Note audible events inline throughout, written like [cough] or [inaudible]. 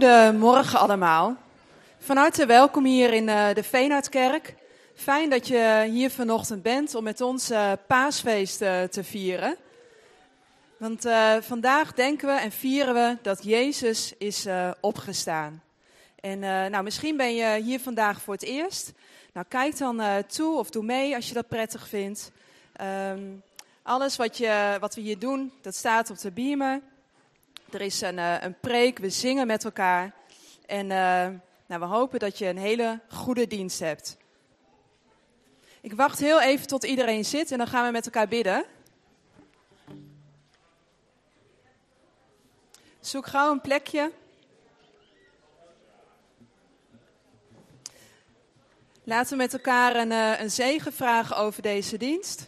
Goedemorgen allemaal. Van harte welkom hier in uh, de Veenhardkerk. Fijn dat je hier vanochtend bent om met ons uh, paasfeest uh, te vieren. Want vandaag denken we en vieren we dat Jezus is opgestaan. En nou, misschien ben je hier vandaag voor het eerst. Nou, kijk dan toe of doe mee als je dat prettig vindt. Um, alles wat, je, wat we hier doen, dat staat op de beamer. Er is een, uh, een preek, we zingen met elkaar. En uh, nou, we hopen dat je een hele goede dienst hebt. Ik wacht heel even tot iedereen zit en dan gaan we met elkaar bidden. Zoek gauw een plekje. Laten we met elkaar een, uh, een zegen vragen over deze dienst.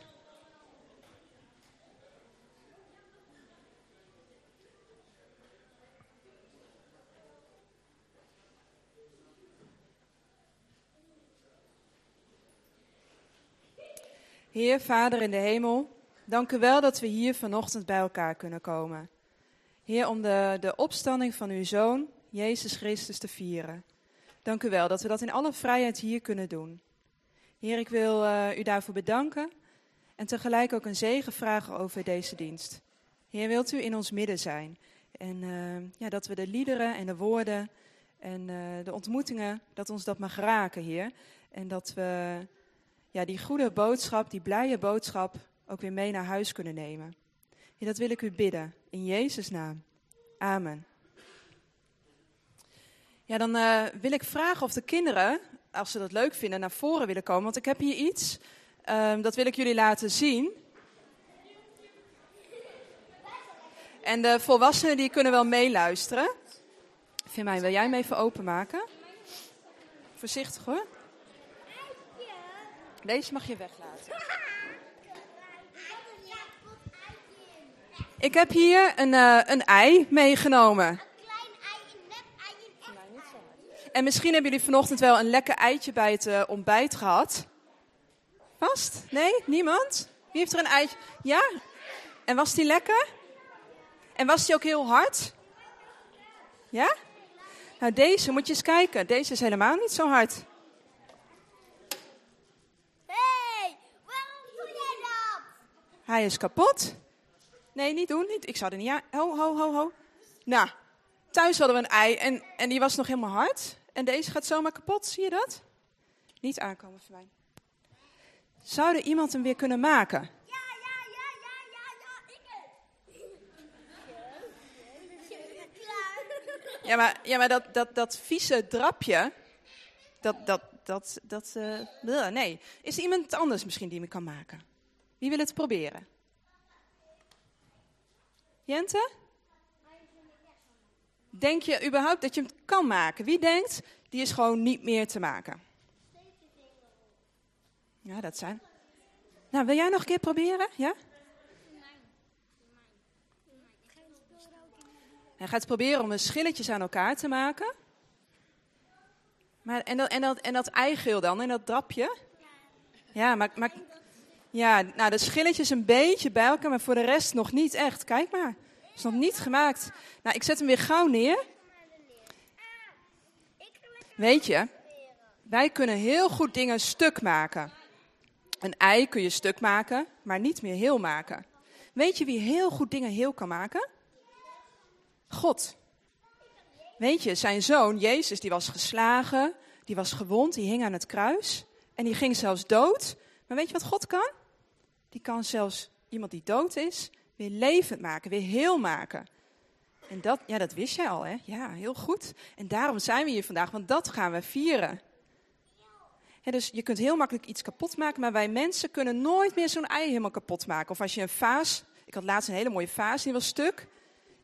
Heer, Vader in de hemel, dank u wel dat we hier vanochtend bij elkaar kunnen komen. Heer, om de, de opstanding van uw Zoon, Jezus Christus, te vieren. Dank u wel dat we dat in alle vrijheid hier kunnen doen. Heer, ik wil uh, u daarvoor bedanken en tegelijk ook een zegen vragen over deze dienst. Heer, wilt u in ons midden zijn? En uh, ja, dat we de liederen en de woorden en uh, de ontmoetingen, dat ons dat mag raken, Heer. En dat we ja, die goede boodschap, die blije boodschap, ook weer mee naar huis kunnen nemen. En dat wil ik u bidden, in Jezus' naam. Amen. Ja, dan uh, wil ik vragen of de kinderen, als ze dat leuk vinden, naar voren willen komen. Want ik heb hier iets, um, dat wil ik jullie laten zien. En de volwassenen die kunnen wel meeluisteren. Mij, wil jij hem even openmaken? Voorzichtig hoor. Deze mag je weglaten. Ik heb hier een, uh, een ei meegenomen. En misschien hebben jullie vanochtend wel een lekker eitje bij het uh, ontbijt gehad. Vast? Nee? Niemand? Wie heeft er een eitje? Ja? En was die lekker? En was die ook heel hard? Ja? Nou, deze moet je eens kijken. Deze is helemaal niet zo hard. Hij is kapot. Nee, niet doen. Niet. Ik zou er niet aan. Ho, ho, ho, ho. Nou, thuis hadden we een ei en, en die was nog helemaal hard. En deze gaat zomaar kapot, zie je dat? Niet aankomen voor mij. Zou er iemand hem weer kunnen maken? Ja, ja, ja, ja, ja, ja, ik [laughs] Ja, maar, ja, maar dat, dat, dat vieze drapje, dat, dat, dat, dat, uh, nee. Is er iemand anders misschien die me kan maken? Wie wil het proberen? Jente? Denk je überhaupt dat je hem kan maken? Wie denkt, die is gewoon niet meer te maken? Ja, dat zijn. Nou, wil jij nog een keer proberen? Ja? Hij gaat proberen om de schilletjes aan elkaar te maken. Maar, en, dat, en, dat, en dat eigeel dan, en dat drapje? Ja, maar, maar ja, nou, de schilletjes een beetje bij elkaar, maar voor de rest nog niet echt. Kijk maar, is nog niet gemaakt. Nou, ik zet hem weer gauw neer. Weet je, wij kunnen heel goed dingen stuk maken. Een ei kun je stuk maken, maar niet meer heel maken. Weet je wie heel goed dingen heel kan maken? God. Weet je, zijn zoon, Jezus, die was geslagen, die was gewond, die hing aan het kruis. En die ging zelfs dood. Maar weet je wat God kan? Die kan zelfs iemand die dood is weer levend maken, weer heel maken. En dat, ja, dat wist jij al, hè? Ja, heel goed. En daarom zijn we hier vandaag, want dat gaan we vieren. dus je kunt heel makkelijk iets kapot maken, maar wij mensen kunnen nooit meer zo'n ei helemaal kapot maken. Of als je een vaas, ik had laatst een hele mooie vaas, die was stuk.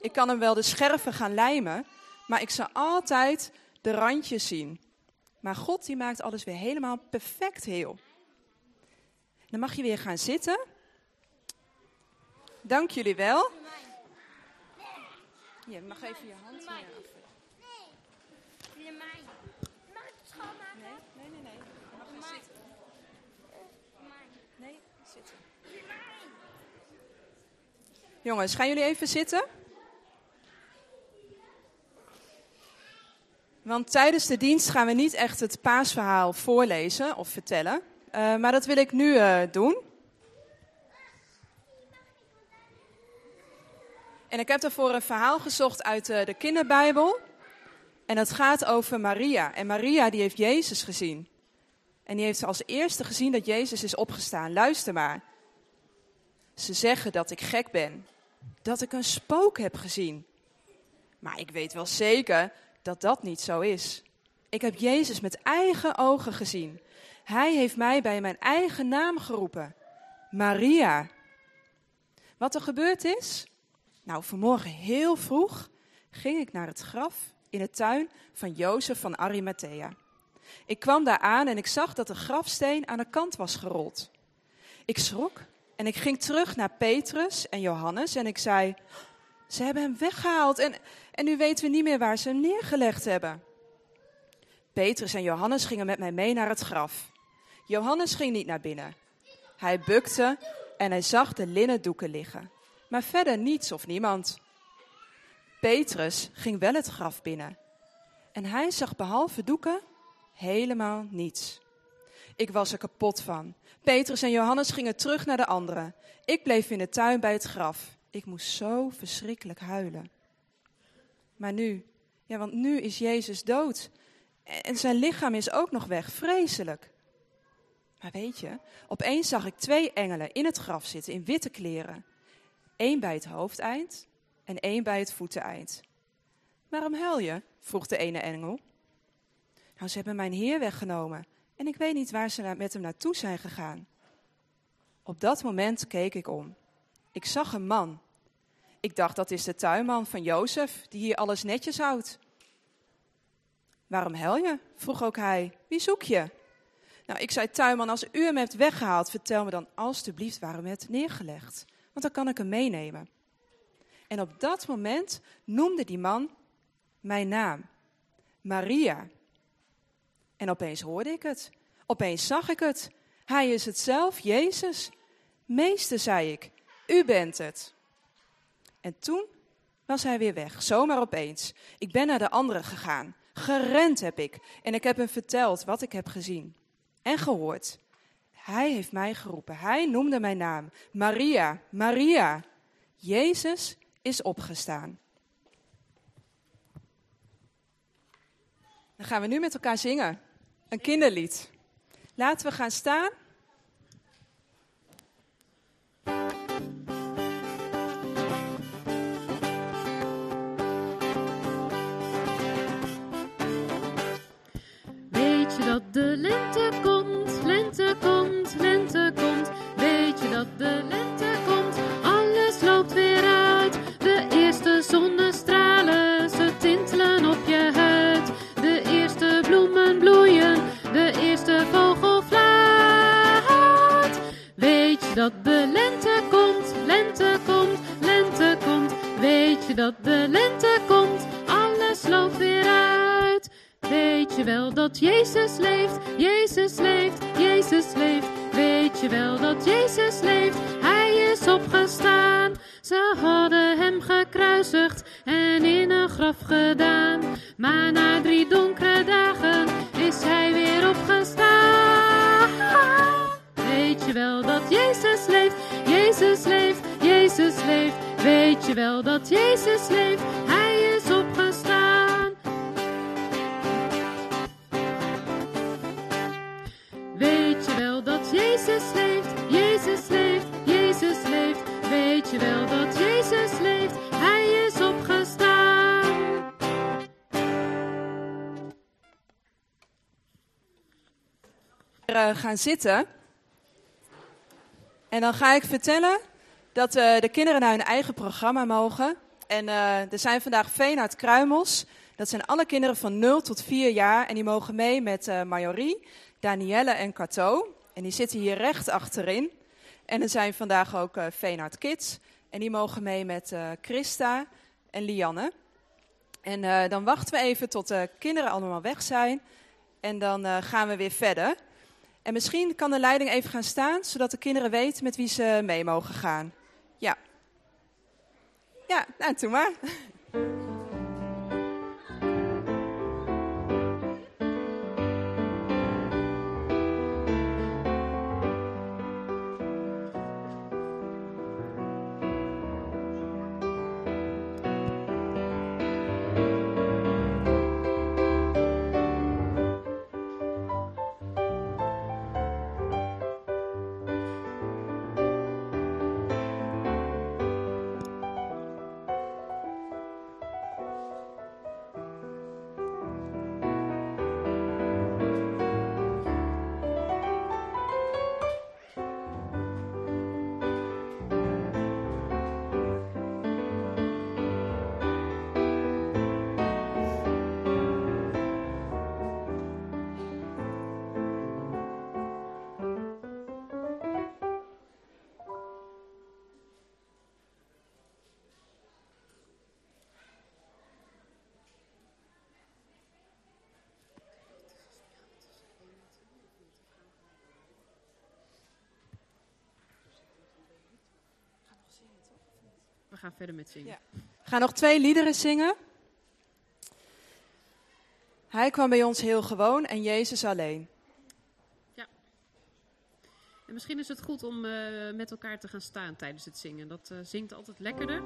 Ik kan hem wel de scherven gaan lijmen, maar ik zal altijd de randjes zien. Maar God die maakt alles weer helemaal perfect heel. Dan mag je weer gaan zitten. Dank jullie wel. Je mag even je hand hier Nee. Mag ik het schoonmaken? Nee, nee, nee. nee. Je mag gaan zitten. Nee, zitten. Jongens, gaan jullie even zitten? Want tijdens de dienst gaan we niet echt het paasverhaal voorlezen of vertellen. Uh, maar dat wil ik nu uh, doen. En ik heb daarvoor een verhaal gezocht uit uh, de kinderbijbel. En dat gaat over Maria. En Maria die heeft Jezus gezien. En die heeft als eerste gezien dat Jezus is opgestaan. Luister maar. Ze zeggen dat ik gek ben. Dat ik een spook heb gezien. Maar ik weet wel zeker dat dat niet zo is. Ik heb Jezus met eigen ogen gezien. Hij heeft mij bij mijn eigen naam geroepen. Maria. Wat er gebeurd is? Nou, vanmorgen heel vroeg ging ik naar het graf in de tuin van Jozef van Arimathea. Ik kwam daar aan en ik zag dat de grafsteen aan de kant was gerold. Ik schrok en ik ging terug naar Petrus en Johannes en ik zei: Ze hebben hem weggehaald en, en nu weten we niet meer waar ze hem neergelegd hebben. Petrus en Johannes gingen met mij mee naar het graf. Johannes ging niet naar binnen. Hij bukte en hij zag de linnen doeken liggen, maar verder niets of niemand. Petrus ging wel het graf binnen en hij zag behalve doeken helemaal niets. Ik was er kapot van. Petrus en Johannes gingen terug naar de anderen. Ik bleef in de tuin bij het graf. Ik moest zo verschrikkelijk huilen. Maar nu, ja, want nu is Jezus dood. En zijn lichaam is ook nog weg. Vreselijk. Maar weet je, opeens zag ik twee engelen in het graf zitten in witte kleren. Eén bij het hoofdeind en één bij het voeteneind. Waarom huil je? vroeg de ene engel. Nou, ze hebben mijn heer weggenomen en ik weet niet waar ze met hem naartoe zijn gegaan. Op dat moment keek ik om. Ik zag een man. Ik dacht dat is de tuinman van Jozef, die hier alles netjes houdt. Waarom huil je? vroeg ook hij. Wie zoek je? Nou, ik zei, tuinman, als u hem hebt weggehaald, vertel me dan alstublieft waarom u hebt neergelegd. Want dan kan ik hem meenemen. En op dat moment noemde die man mijn naam. Maria. En opeens hoorde ik het. Opeens zag ik het. Hij is het zelf, Jezus. Meester, zei ik, u bent het. En toen was hij weer weg, zomaar opeens. Ik ben naar de anderen gegaan. Gerend heb ik. En ik heb hem verteld wat ik heb gezien en gehoord. Hij heeft mij geroepen. Hij noemde mijn naam. Maria, Maria. Jezus is opgestaan. Dan gaan we nu met elkaar zingen. Een kinderlied. Laten we gaan staan. Weet je gaan zitten. En dan ga ik vertellen dat uh, de kinderen naar hun eigen programma mogen. En uh, er zijn vandaag Veenhard Kruimels. Dat zijn alle kinderen van 0 tot 4 jaar. En die mogen mee met uh, Danielle en Cato. En die zitten hier recht achterin. En er zijn vandaag ook uh, Kids. En die mogen mee met Christa en Lianne. En dan wachten we even tot de kinderen allemaal weg zijn. En dan gaan we weer verder. En misschien kan de leiding even gaan staan, zodat de kinderen weten met wie ze mee mogen gaan. Ja. Ja, nou, doe maar. [laughs] gaan verder met zingen. We gaan nog twee liederen zingen. Hij kwam bij ons heel gewoon en Jezus alleen. Ja. En misschien is het goed om eh, met elkaar te gaan staan tijdens het zingen. Dat eh, zingt altijd lekkerder.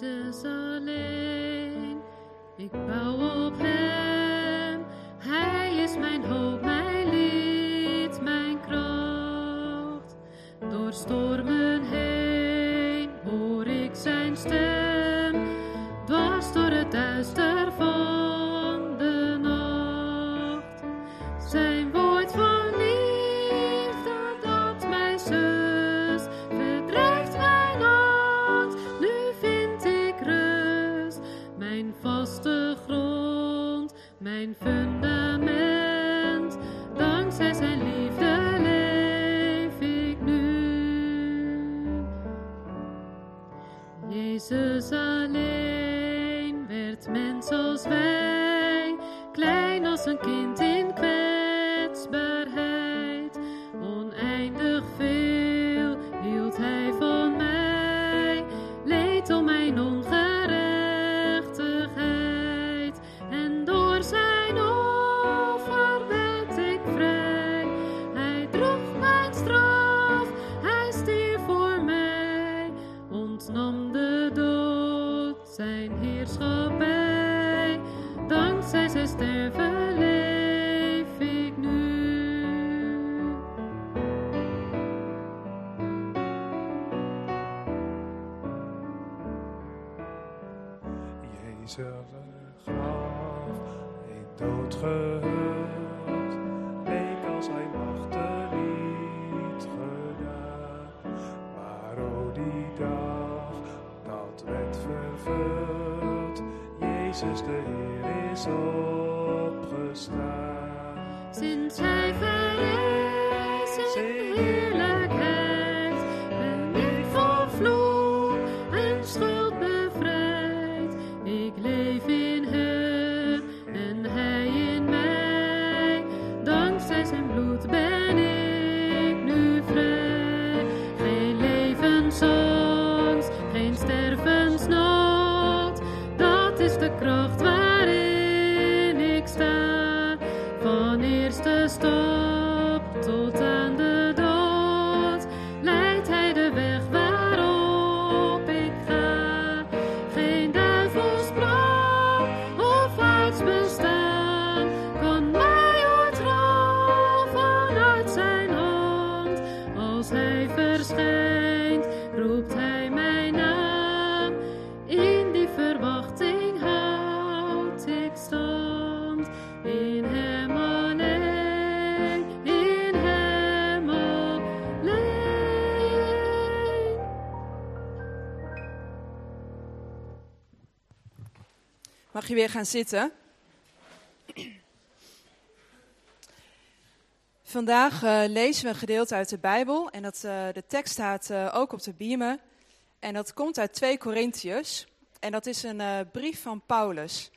Jesus. Weer gaan zitten? Vandaag eh, lezen we een gedeelte uit de Bijbel en dat, eh, de tekst staat eh, ook op de biemen. En dat komt uit 2 Korintiërs en dat is een brief van Paulus.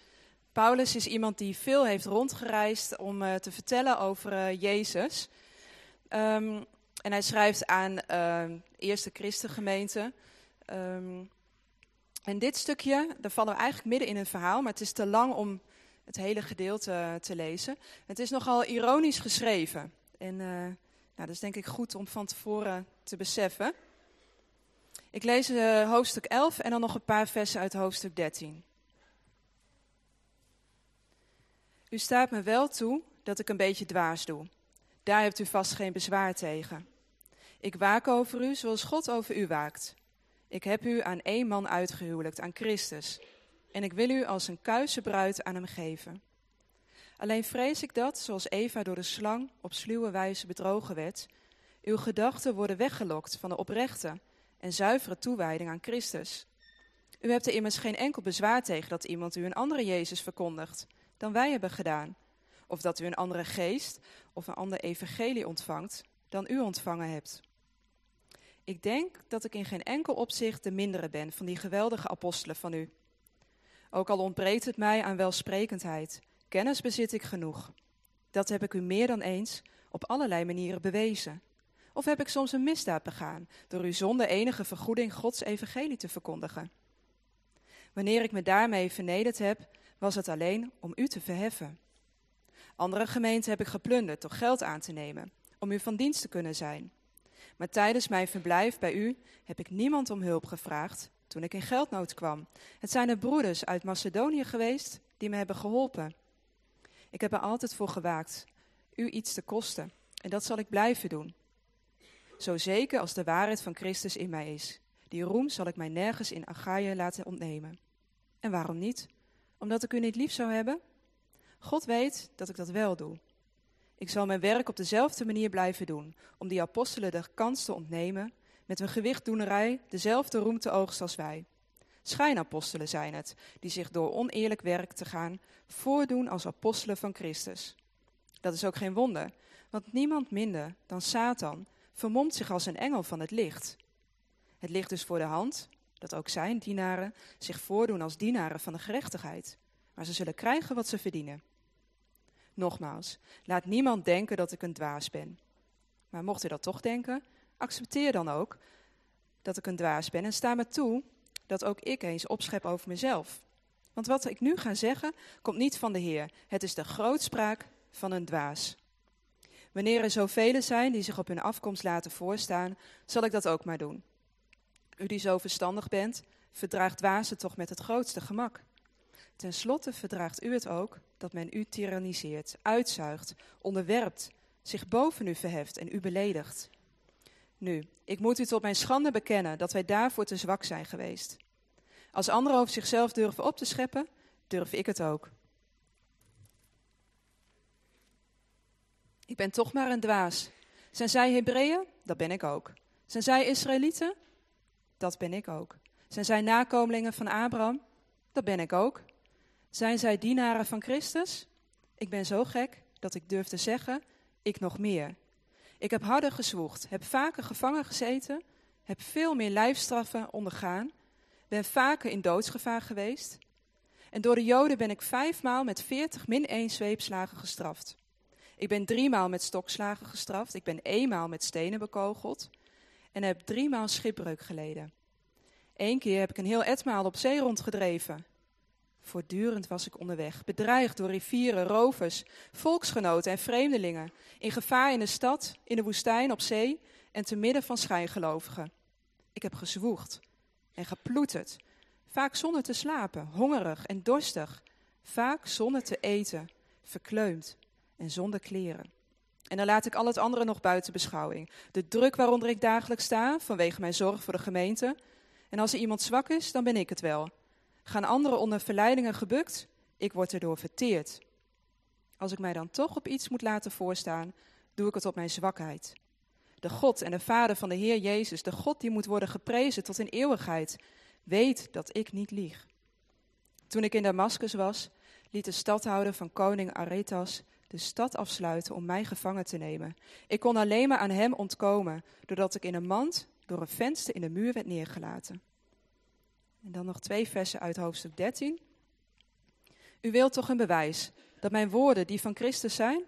Paulus is iemand die veel heeft rondgereisd om te vertellen over Jezus. Ehm, en hij schrijft aan eh, eerste christengemeente. Ehm, en dit stukje, daar vallen we eigenlijk midden in een verhaal, maar het is te lang om het hele gedeelte te lezen. Het is nogal ironisch geschreven. En eh, nou, dat is denk ik goed om van tevoren te beseffen. Ik lees eh, hoofdstuk 11 en dan nog een paar versen uit hoofdstuk 13. U staat me wel toe dat ik een beetje dwaas doe. Daar hebt u vast geen bezwaar tegen. Ik waak over u zoals God over u waakt. Ik heb u aan één man uitgehuwelijkt, aan Christus. En ik wil u als een kuise bruid aan hem geven. Alleen vrees ik dat, zoals Eva door de slang op sluwe wijze bedrogen werd, uw gedachten worden weggelokt van de oprechte en zuivere toewijding aan Christus. U hebt er immers geen enkel bezwaar tegen dat iemand u een andere Jezus verkondigt dan wij hebben gedaan, of dat u een andere geest of een ander evangelie ontvangt dan u ontvangen hebt. Ik denk dat ik in geen enkel opzicht de mindere ben van die geweldige apostelen van u. Ook al ontbreekt het mij aan welsprekendheid, kennis bezit ik genoeg. Dat heb ik u meer dan eens op allerlei manieren bewezen. Of heb ik soms een misdaad begaan door u zonder enige vergoeding Gods evangelie te verkondigen? Wanneer ik me daarmee vernederd heb, was het alleen om u te verheffen. Andere gemeenten heb ik geplunderd door geld aan te nemen, om u van dienst te kunnen zijn. Maar tijdens mijn verblijf bij u heb ik niemand om hulp gevraagd toen ik in geldnood kwam. Het zijn de broeders uit Macedonië geweest die me hebben geholpen. Ik heb er altijd voor gewaakt u iets te kosten en dat zal ik blijven doen. Zo zeker als de waarheid van Christus in mij is. Die roem zal ik mij nergens in Achaia laten ontnemen. En waarom niet? Omdat ik u niet lief zou hebben? God weet dat ik dat wel doe. Ik zal mijn werk op dezelfde manier blijven doen, om die apostelen de kans te ontnemen met hun gewichtdoenerij dezelfde roem als wij. Schijnapostelen zijn het, die zich door oneerlijk werk te gaan voordoen als apostelen van Christus. Dat is ook geen wonder, want niemand minder dan Satan vermomt zich als een engel van het licht. Het ligt dus voor de hand dat ook zijn dienaren zich voordoen als dienaren van de gerechtigheid, maar ze zullen krijgen wat ze verdienen. Nogmaals, laat niemand denken dat ik een dwaas ben. Maar mocht u dat toch denken, accepteer dan ook dat ik een dwaas ben en sta me toe dat ook ik eens opschep over mezelf. Want wat ik nu ga zeggen, komt niet van de Heer. Het is de grootspraak van een dwaas. Wanneer er zoveel zijn die zich op hun afkomst laten voorstaan, zal ik dat ook maar doen. U die zo verstandig bent, verdraagt dwazen toch met het grootste gemak. Ten slotte verdraagt u het ook dat men u tyranniseert, uitzuigt, onderwerpt, zich boven u verheft en u beledigt. Nu, ik moet u tot mijn schande bekennen dat wij daarvoor te zwak zijn geweest. Als anderen over zichzelf durven op te scheppen, durf ik het ook. Ik ben toch maar een dwaas. Zijn zij Hebreeën? Dat ben ik ook. Zijn zij Israëlieten? Dat ben ik ook. Zijn zij nakomelingen van Abraham? Dat ben ik ook. Zijn zij dienaren van Christus? Ik ben zo gek dat ik durf te zeggen, ik nog meer. Ik heb harder gezwoegd, heb vaker gevangen gezeten, heb veel meer lijfstraffen ondergaan, ben vaker in doodsgevaar geweest. En door de Joden ben ik vijfmaal met veertig min één zweepslagen gestraft. Ik ben driemaal met stokslagen gestraft, ik ben eenmaal met stenen bekogeld en heb driemaal schipbreuk geleden. Eén keer heb ik een heel etmaal op zee rondgedreven. Voortdurend was ik onderweg, bedreigd door rivieren, rovers, volksgenoten en vreemdelingen, in gevaar in de stad, in de woestijn, op zee en te midden van schijngelovigen. Ik heb gezwoegd en geploeterd, vaak zonder te slapen, hongerig en dorstig, vaak zonder te eten, verkleumd en zonder kleren. En dan laat ik al het andere nog buiten beschouwing. De druk waaronder ik dagelijks sta, vanwege mijn zorg voor de gemeente. En als er iemand zwak is, dan ben ik het wel. Gaan anderen onder verleidingen gebukt? Ik word erdoor verteerd. Als ik mij dan toch op iets moet laten voorstaan, doe ik het op mijn zwakheid. De God en de Vader van de Heer Jezus, de God die moet worden geprezen tot in eeuwigheid, weet dat ik niet lieg. Toen ik in Damascus was, liet de stadhouder van koning Aretas de stad afsluiten om mij gevangen te nemen. Ik kon alleen maar aan hem ontkomen, doordat ik in een mand door een venster in de muur werd neergelaten. En dan nog twee versen uit hoofdstuk 13. U wilt toch een bewijs dat mijn woorden die van Christus zijn?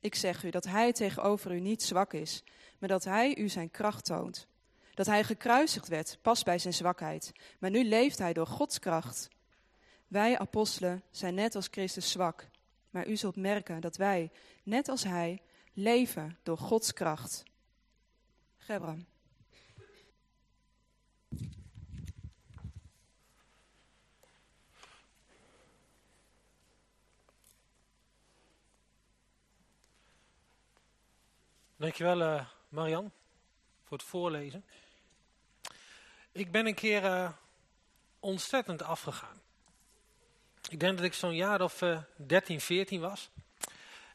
Ik zeg u dat hij tegenover u niet zwak is, maar dat hij u zijn kracht toont. Dat hij gekruisigd werd, pas bij zijn zwakheid, maar nu leeft hij door Gods kracht. Wij apostelen zijn net als Christus zwak, maar u zult merken dat wij, net als hij, leven door Gods kracht. Gebram. Dankjewel uh, Marian voor het voorlezen. Ik ben een keer uh, ontzettend afgegaan. Ik denk dat ik zo'n jaar of uh, 13, 14 was.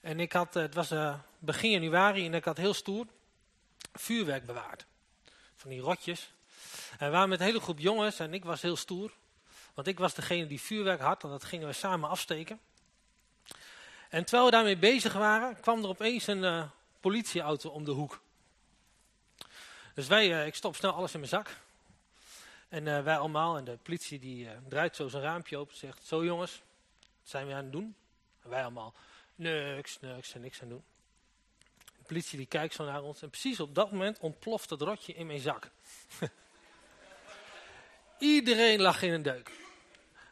En ik had, het was begin januari en ik had heel stoer vuurwerk bewaard. Van die rotjes. En we waren met een hele groep jongens en ik was heel stoer. Want ik was degene die vuurwerk had en dat gingen we samen afsteken. En terwijl we daarmee bezig waren, kwam er opeens een politieauto om de hoek. Dus wij, uh, ik stop snel alles in mijn zak. En uh, wij allemaal, en de politie die uh, draait zo zijn raampje open en zegt, zo jongens, wat zijn we aan het doen? En wij allemaal, niks, niks en niks aan doen. De politie die kijkt zo naar ons en precies op dat moment ontploft het rotje in mijn zak. [laughs] Iedereen lag in een deuk.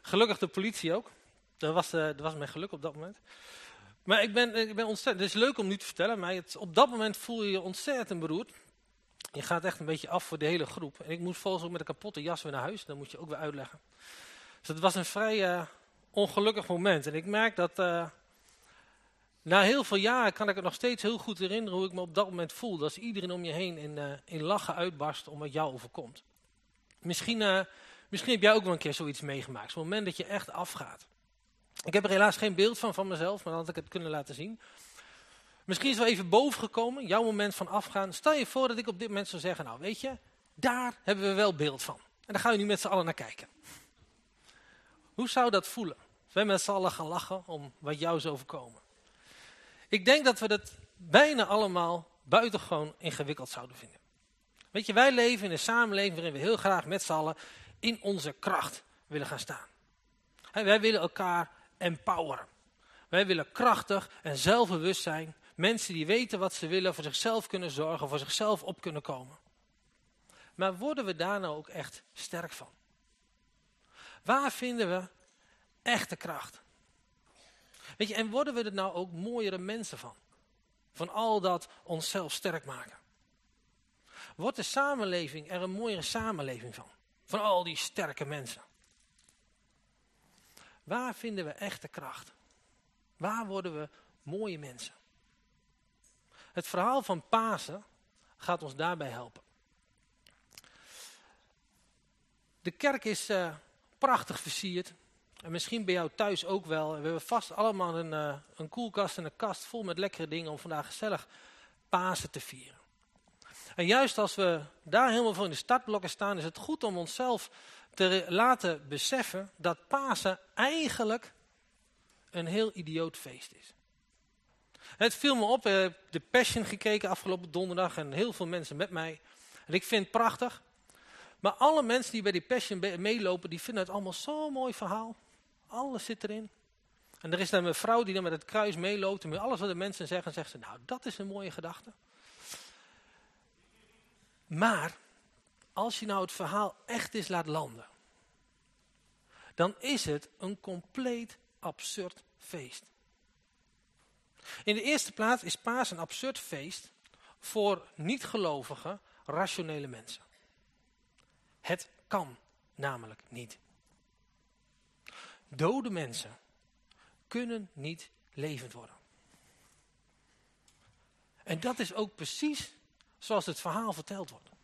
Gelukkig de politie ook. Dat was, dat was mijn geluk op dat moment. Maar ik ben, ik ben ontzettend, het is leuk om nu te vertellen, maar op dat moment voel je je ontzettend beroerd. Je gaat echt een beetje af voor de hele groep. En ik moest volgens ook met een kapotte jas weer naar huis. Dat moet je ook weer uitleggen. Dus het was een vrij uh, ongelukkig moment. En ik merk dat uh, na heel veel jaren kan ik het nog steeds heel goed herinneren hoe ik me op dat moment voel. Dat iedereen om je heen in, uh, in lachen uitbarst om wat jou overkomt. Misschien, misschien heb jij ook wel een keer zoiets meegemaakt. Zo'n moment dat je echt afgaat. Ik heb er helaas geen beeld van van mezelf, maar dan had ik het kunnen laten zien. Misschien is wel even boven gekomen, jouw moment van afgaan. Stel je voor dat ik op dit moment zou zeggen, nou weet je, daar hebben we wel beeld van. En daar gaan we nu met z'n allen naar kijken. Hoe zou dat voelen? Als wij met z'n allen gaan lachen om wat jou is overkomen. Ik denk dat we dat bijna allemaal buitengewoon ingewikkeld zouden vinden. Weet je, wij leven in een samenleving waarin we heel graag met z'n allen in onze kracht willen gaan staan. Wij willen elkaar empoweren. Wij willen krachtig en zelfbewust zijn. Mensen die weten wat ze willen, voor zichzelf kunnen zorgen, voor zichzelf op kunnen komen. Maar worden we daar nou ook echt sterk van? Waar vinden we echte kracht? Weet je, en worden we er nou ook mooiere mensen van? Van al dat onszelf sterk maken. Wordt de samenleving er een mooiere samenleving van? Van al die sterke mensen. Waar vinden we echte kracht? Waar worden we mooie mensen? Het verhaal van Pasen gaat ons daarbij helpen. De kerk is uh, prachtig versierd. En misschien bij jou thuis ook wel. We hebben vast allemaal een, uh, een koelkast en een kast vol met lekkere dingen om vandaag gezellig Pasen te vieren. En juist als we daar helemaal voor in de startblokken staan, is het goed om onszelf te laten beseffen dat Pasen eigenlijk een heel idioot feest is. Het viel me op, ik heb de Passion gekeken afgelopen donderdag en heel veel mensen met mij. En ik vind het prachtig. Maar alle mensen die bij die Passion meelopen, die vinden het allemaal zo'n mooi verhaal. Alles zit erin. En er is dan een vrouw die dan met het kruis meeloopt en met alles wat de mensen zeggen, zegt ze, nou dat is een mooie gedachte. Maar, als je nou het verhaal echt eens laat landen, dan is het een compleet absurd feest. In de eerste plaats is paas een absurd feest voor niet-gelovige, rationele mensen. Het kan namelijk niet. Dode mensen kunnen niet levend worden. En dat is ook precies zoals het verhaal verteld wordt.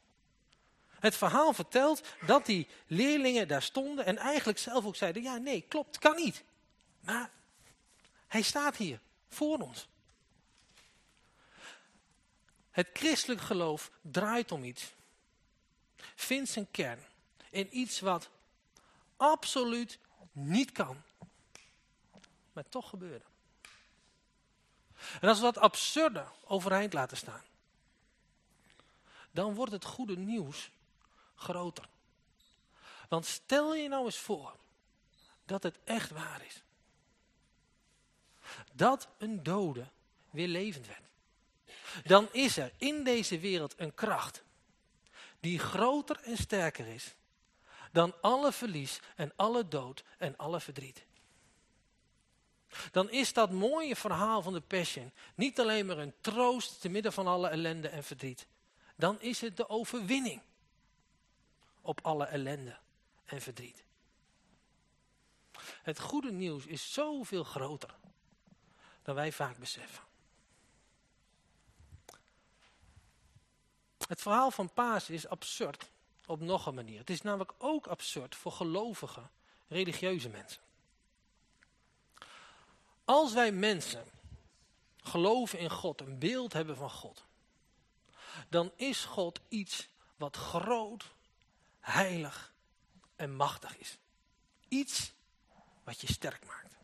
Het verhaal vertelt dat die leerlingen daar stonden en eigenlijk zelf ook zeiden, ja nee, klopt, kan niet. Maar hij staat hier, voor ons. Het christelijk geloof draait om iets. Vindt zijn kern in iets wat absoluut niet kan. Maar toch gebeurde. En als we dat absurde overeind laten staan. Dan wordt het goede nieuws groter. Want stel je nou eens voor dat het echt waar is. Dat een dode weer levend werd. Dan is er in deze wereld een kracht die groter en sterker is dan alle verlies en alle dood en alle verdriet. Dan is dat mooie verhaal van de Passion niet alleen maar een troost te midden van alle ellende en verdriet. Dan is het de overwinning op alle ellende en verdriet. Het goede nieuws is zoveel groter dan wij vaak beseffen. Het verhaal van Paas is absurd op nog een manier. Het is namelijk ook absurd voor gelovige, religieuze mensen. Als wij mensen geloven in God, een beeld hebben van God, dan is God iets wat groot, heilig en machtig is. Iets wat je sterk maakt.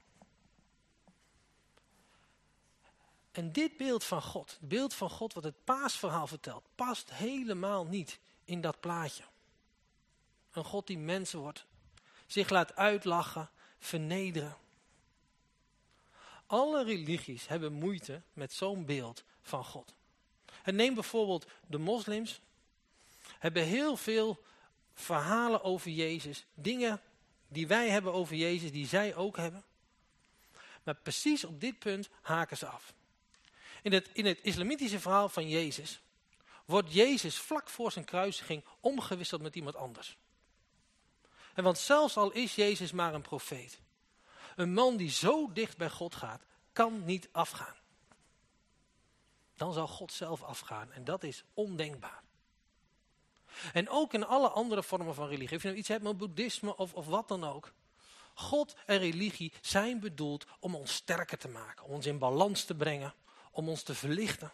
En dit beeld van God, het beeld van God wat het paasverhaal vertelt, past helemaal niet in dat plaatje. Een God die mensen wordt, zich laat uitlachen, vernederen. Alle religies hebben moeite met zo'n beeld van God. Neem bijvoorbeeld de moslims, hebben heel veel verhalen over Jezus, dingen die wij hebben over Jezus, die zij ook hebben. Maar precies op dit punt haken ze af. In het, in het islamitische verhaal van Jezus wordt Jezus vlak voor zijn kruisiging omgewisseld met iemand anders. En want zelfs al is Jezus maar een profeet, een man die zo dicht bij God gaat, kan niet afgaan. Dan zal God zelf afgaan en dat is ondenkbaar. En ook in alle andere vormen van religie, of je nou iets hebt met boeddhisme of, of wat dan ook. God en religie zijn bedoeld om ons sterker te maken, om ons in balans te brengen, om ons te verlichten.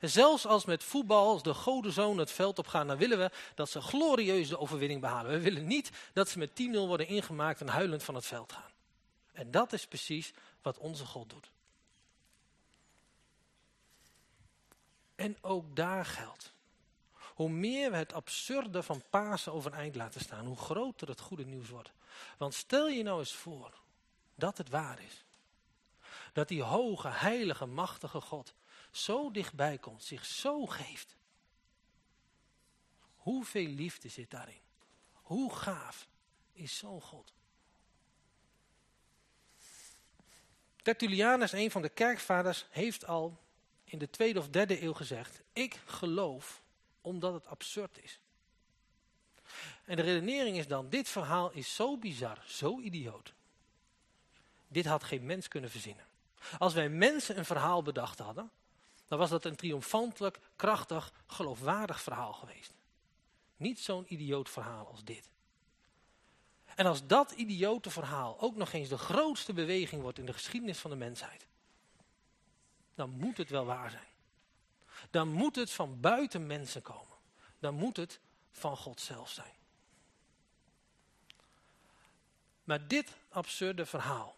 En zelfs als met voetbal, als de godenzoon het veld op gaan, dan willen we dat ze glorieus de overwinning behalen. We willen niet dat ze met 10-0 worden ingemaakt en huilend van het veld gaan. En dat is precies wat onze God doet. En ook daar geldt. Hoe meer we het absurde van Pasen overeind laten staan, hoe groter het goede nieuws wordt. Want stel je nou eens voor dat het waar is. Dat die hoge, heilige, machtige God zo dichtbij komt, zich zo geeft. Hoeveel liefde zit daarin? Hoe gaaf is zo'n God? Tertullianus, een van de kerkvaders, heeft al in de tweede of derde eeuw gezegd, ik geloof omdat het absurd is. En de redenering is dan, dit verhaal is zo bizar, zo idioot. Dit had geen mens kunnen verzinnen. Als wij mensen een verhaal bedacht hadden, dan was dat een triomfantelijk, krachtig, geloofwaardig verhaal geweest. Niet zo'n idioot verhaal als dit. En als dat idiote verhaal ook nog eens de grootste beweging wordt in de geschiedenis van de mensheid, dan moet het wel waar zijn. Dan moet het van buiten mensen komen. Dan moet het van God zelf zijn. Maar dit absurde verhaal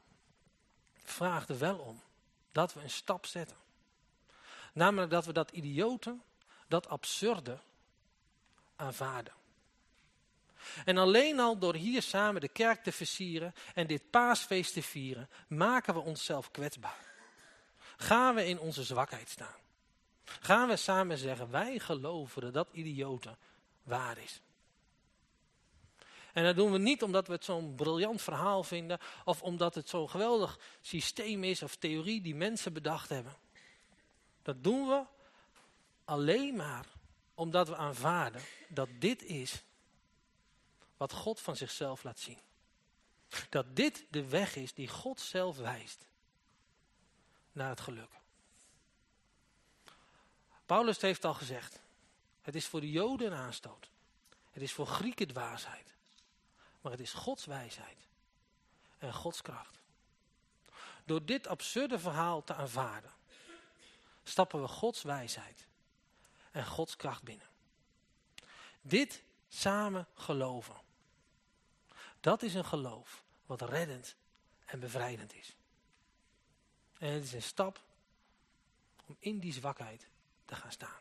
vraagt er wel om dat we een stap zetten. Namelijk dat we dat idiote, dat absurde aanvaarden. En alleen al door hier samen de kerk te versieren en dit paasfeest te vieren, maken we onszelf kwetsbaar. Gaan we in onze zwakheid staan. Gaan we samen zeggen, wij geloven dat dat idiote waar is. En dat doen we niet omdat we het zo'n briljant verhaal vinden, of omdat het zo'n geweldig systeem is of theorie die mensen bedacht hebben. Dat doen we alleen maar omdat we aanvaarden dat dit is wat God van zichzelf laat zien. Dat dit de weg is die God zelf wijst naar het geluk. Paulus heeft al gezegd, het is voor de Joden een aanstoot. Het is voor Grieken dwaasheid. Maar het is Gods wijsheid en Gods kracht. Door dit absurde verhaal te aanvaarden, stappen we Gods wijsheid en Gods kracht binnen. Dit samen geloven. Dat is een geloof wat reddend en bevrijdend is. En het is een stap om in die zwakheid te gaan staan.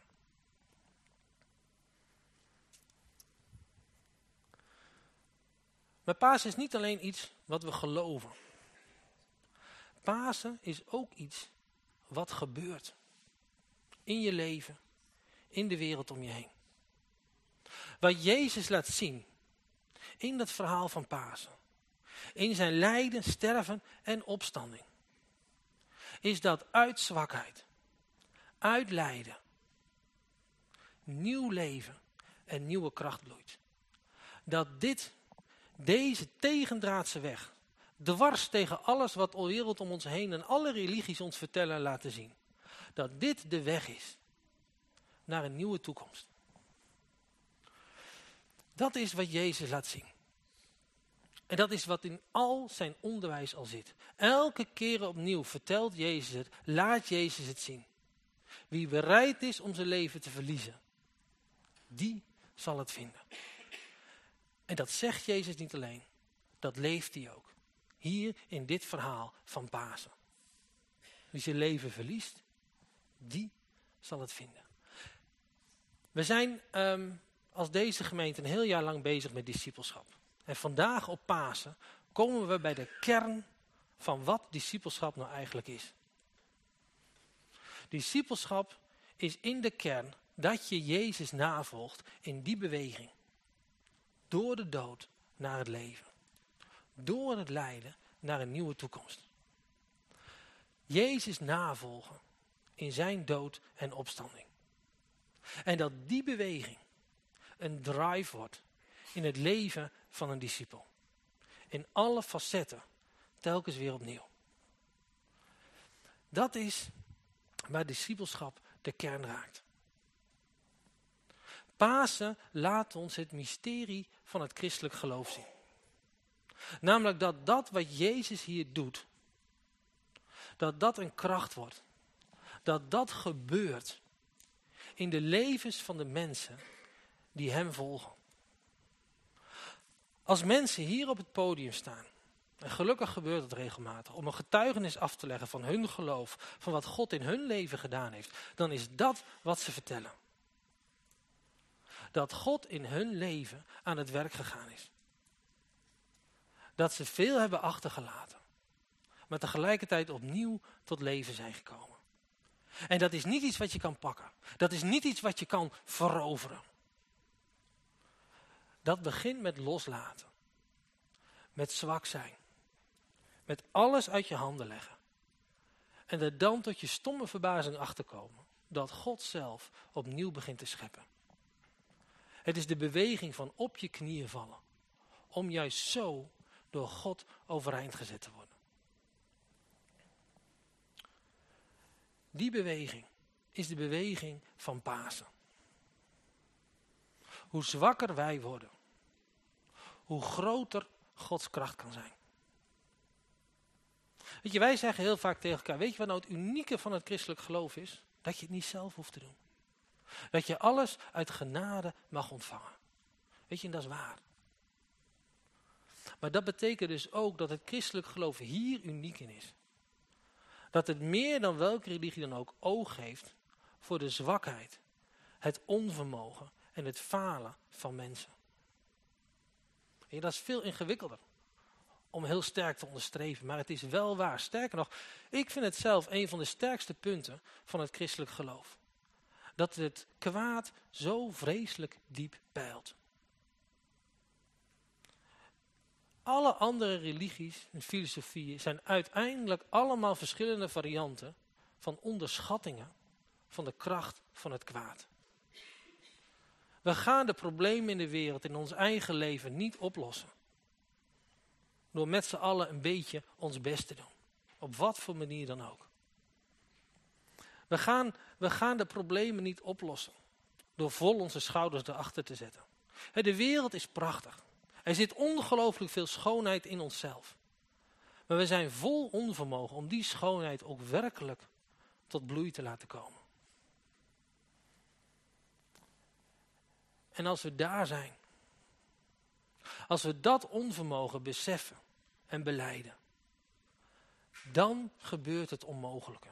Maar Pasen is niet alleen iets wat we geloven. Pasen is ook iets wat gebeurt. In je leven, in de wereld om je heen. Wat Jezus laat zien in dat verhaal van Pasen. In zijn lijden, sterven en opstanding. Is dat uit zwakheid, uit lijden, nieuw leven en nieuwe kracht bloeit. Dat dit, deze tegendraadse weg, dwars tegen alles wat de wereld om ons heen en alle religies ons vertellen en laten zien. Dat dit de weg is naar een nieuwe toekomst. Dat is wat Jezus laat zien. En dat is wat in al zijn onderwijs al zit. Elke keer opnieuw vertelt Jezus het, laat Jezus het zien. Wie bereid is om zijn leven te verliezen, die zal het vinden. En dat zegt Jezus niet alleen, dat leeft hij ook. Hier in dit verhaal van Pasen. Wie zijn leven verliest, die zal het vinden. We zijn ehm, als deze gemeente een heel jaar lang bezig met discipelschap. En vandaag op Pasen komen we bij de kern van wat discipelschap nou eigenlijk is. Discipelschap is in de kern dat je Jezus navolgt in die beweging. Door de dood naar het leven. Door het lijden naar een nieuwe toekomst. Jezus navolgen in zijn dood en opstanding. En dat die beweging een drive wordt in het leven van een discipel. In alle facetten, telkens weer opnieuw. Dat is waar discipelschap de kern raakt. Pasen laat ons het mysterie van het christelijk geloof zien. Namelijk dat dat wat Jezus hier doet, dat dat een kracht wordt. Dat dat gebeurt in de levens van de mensen die hem volgen. Als mensen hier op het podium staan, en gelukkig gebeurt het regelmatig, om een getuigenis af te leggen van hun geloof, van wat God in hun leven gedaan heeft, dan is dat wat ze vertellen. Dat God in hun leven aan het werk gegaan is. Dat ze veel hebben achtergelaten, maar tegelijkertijd opnieuw tot leven zijn gekomen. En dat is niet iets wat je kan pakken. Dat is niet iets wat je kan veroveren. Dat begint met loslaten. Met zwak zijn. Met alles uit je handen leggen. En er dan tot je stomme verbazing achterkomen. Dat God zelf opnieuw begint te scheppen. Het is de beweging van op je knieën vallen. Om juist zo door God overeind gezet te worden. Die beweging is de beweging van Pasen. Hoe zwakker wij worden, hoe groter Gods kracht kan zijn. Weet je, wij zeggen heel vaak tegen elkaar, weet je wat nou het unieke van het christelijk geloof is? Dat je het niet zelf hoeft te doen. Dat je alles uit genade mag ontvangen. Weet je, en dat is waar. Maar dat betekent dus ook dat het christelijk geloof hier uniek in is. Dat het meer dan welke religie dan ook oog heeft voor de zwakheid, het onvermogen en het falen van mensen. En dat is veel ingewikkelder om heel sterk te onderstreven, maar het is wel waar. Sterker nog, ik vind het zelf een van de sterkste punten van het christelijk geloof. Dat het kwaad zo vreselijk diep peilt. Alle andere religies en filosofieën zijn uiteindelijk allemaal verschillende varianten van onderschattingen van de kracht van het kwaad. We gaan de problemen in de wereld, in ons eigen leven, niet oplossen. Door met z'n allen een beetje ons best te doen. Op wat voor manier dan ook. We gaan, we gaan de problemen niet oplossen. Door vol onze schouders erachter te zetten. De wereld is prachtig. Er zit ongelooflijk veel schoonheid in onszelf. Maar we zijn vol onvermogen om die schoonheid ook werkelijk tot bloei te laten komen. En als we daar zijn, als we dat onvermogen beseffen en beleiden, dan gebeurt het onmogelijke.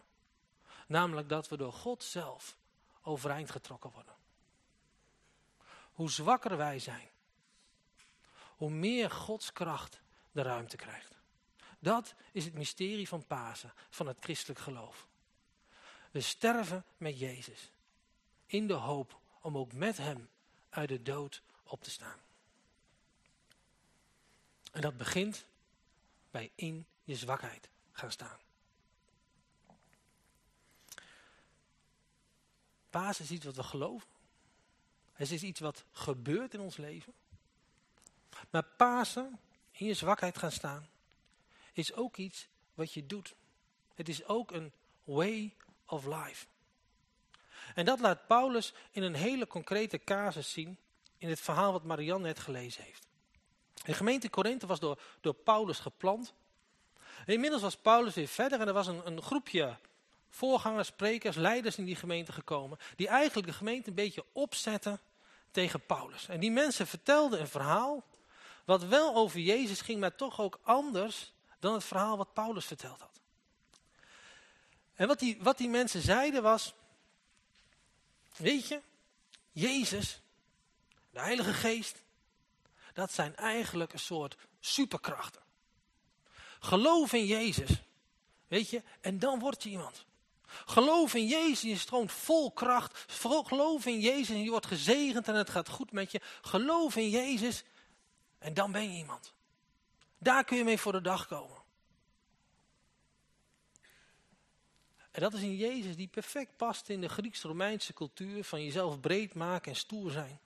Namelijk dat we door God zelf overeind getrokken worden. Hoe zwakker wij zijn, hoe meer Gods kracht de ruimte krijgt. Dat is het mysterie van Pasen, van het christelijk geloof. We sterven met Jezus, in de hoop om ook met hem uit de dood op te staan. En dat begint bij in je zwakheid gaan staan. Pasen is iets wat we geloven. Het is iets wat gebeurt in ons leven. Maar Pasen, in je zwakheid gaan staan, is ook iets wat je doet. Het is ook een way of life. En dat laat Paulus in een hele concrete casus zien in het verhaal wat Marianne net gelezen heeft. De gemeente Korinthe was door, door Paulus geplant. inmiddels was Paulus weer verder en er was een, een groepje voorgangers, sprekers, leiders in die gemeente gekomen, die eigenlijk de gemeente een beetje opzetten tegen Paulus. En die mensen vertelden een verhaal wat wel over Jezus ging, maar toch ook anders dan het verhaal wat Paulus verteld had. En wat die, wat die mensen zeiden was, weet je, Jezus, de Heilige Geest, dat zijn eigenlijk een soort superkrachten. Geloof in Jezus, weet je, en dan word je iemand. Geloof in Jezus, je stroomt vol kracht. Geloof in Jezus en je wordt gezegend en het gaat goed met je. Geloof in Jezus en dan ben je iemand. Daar kun je mee voor de dag komen. En dat is in Jezus die perfect past in de Grieks-Romeinse cultuur van jezelf breed maken en stoer zijn.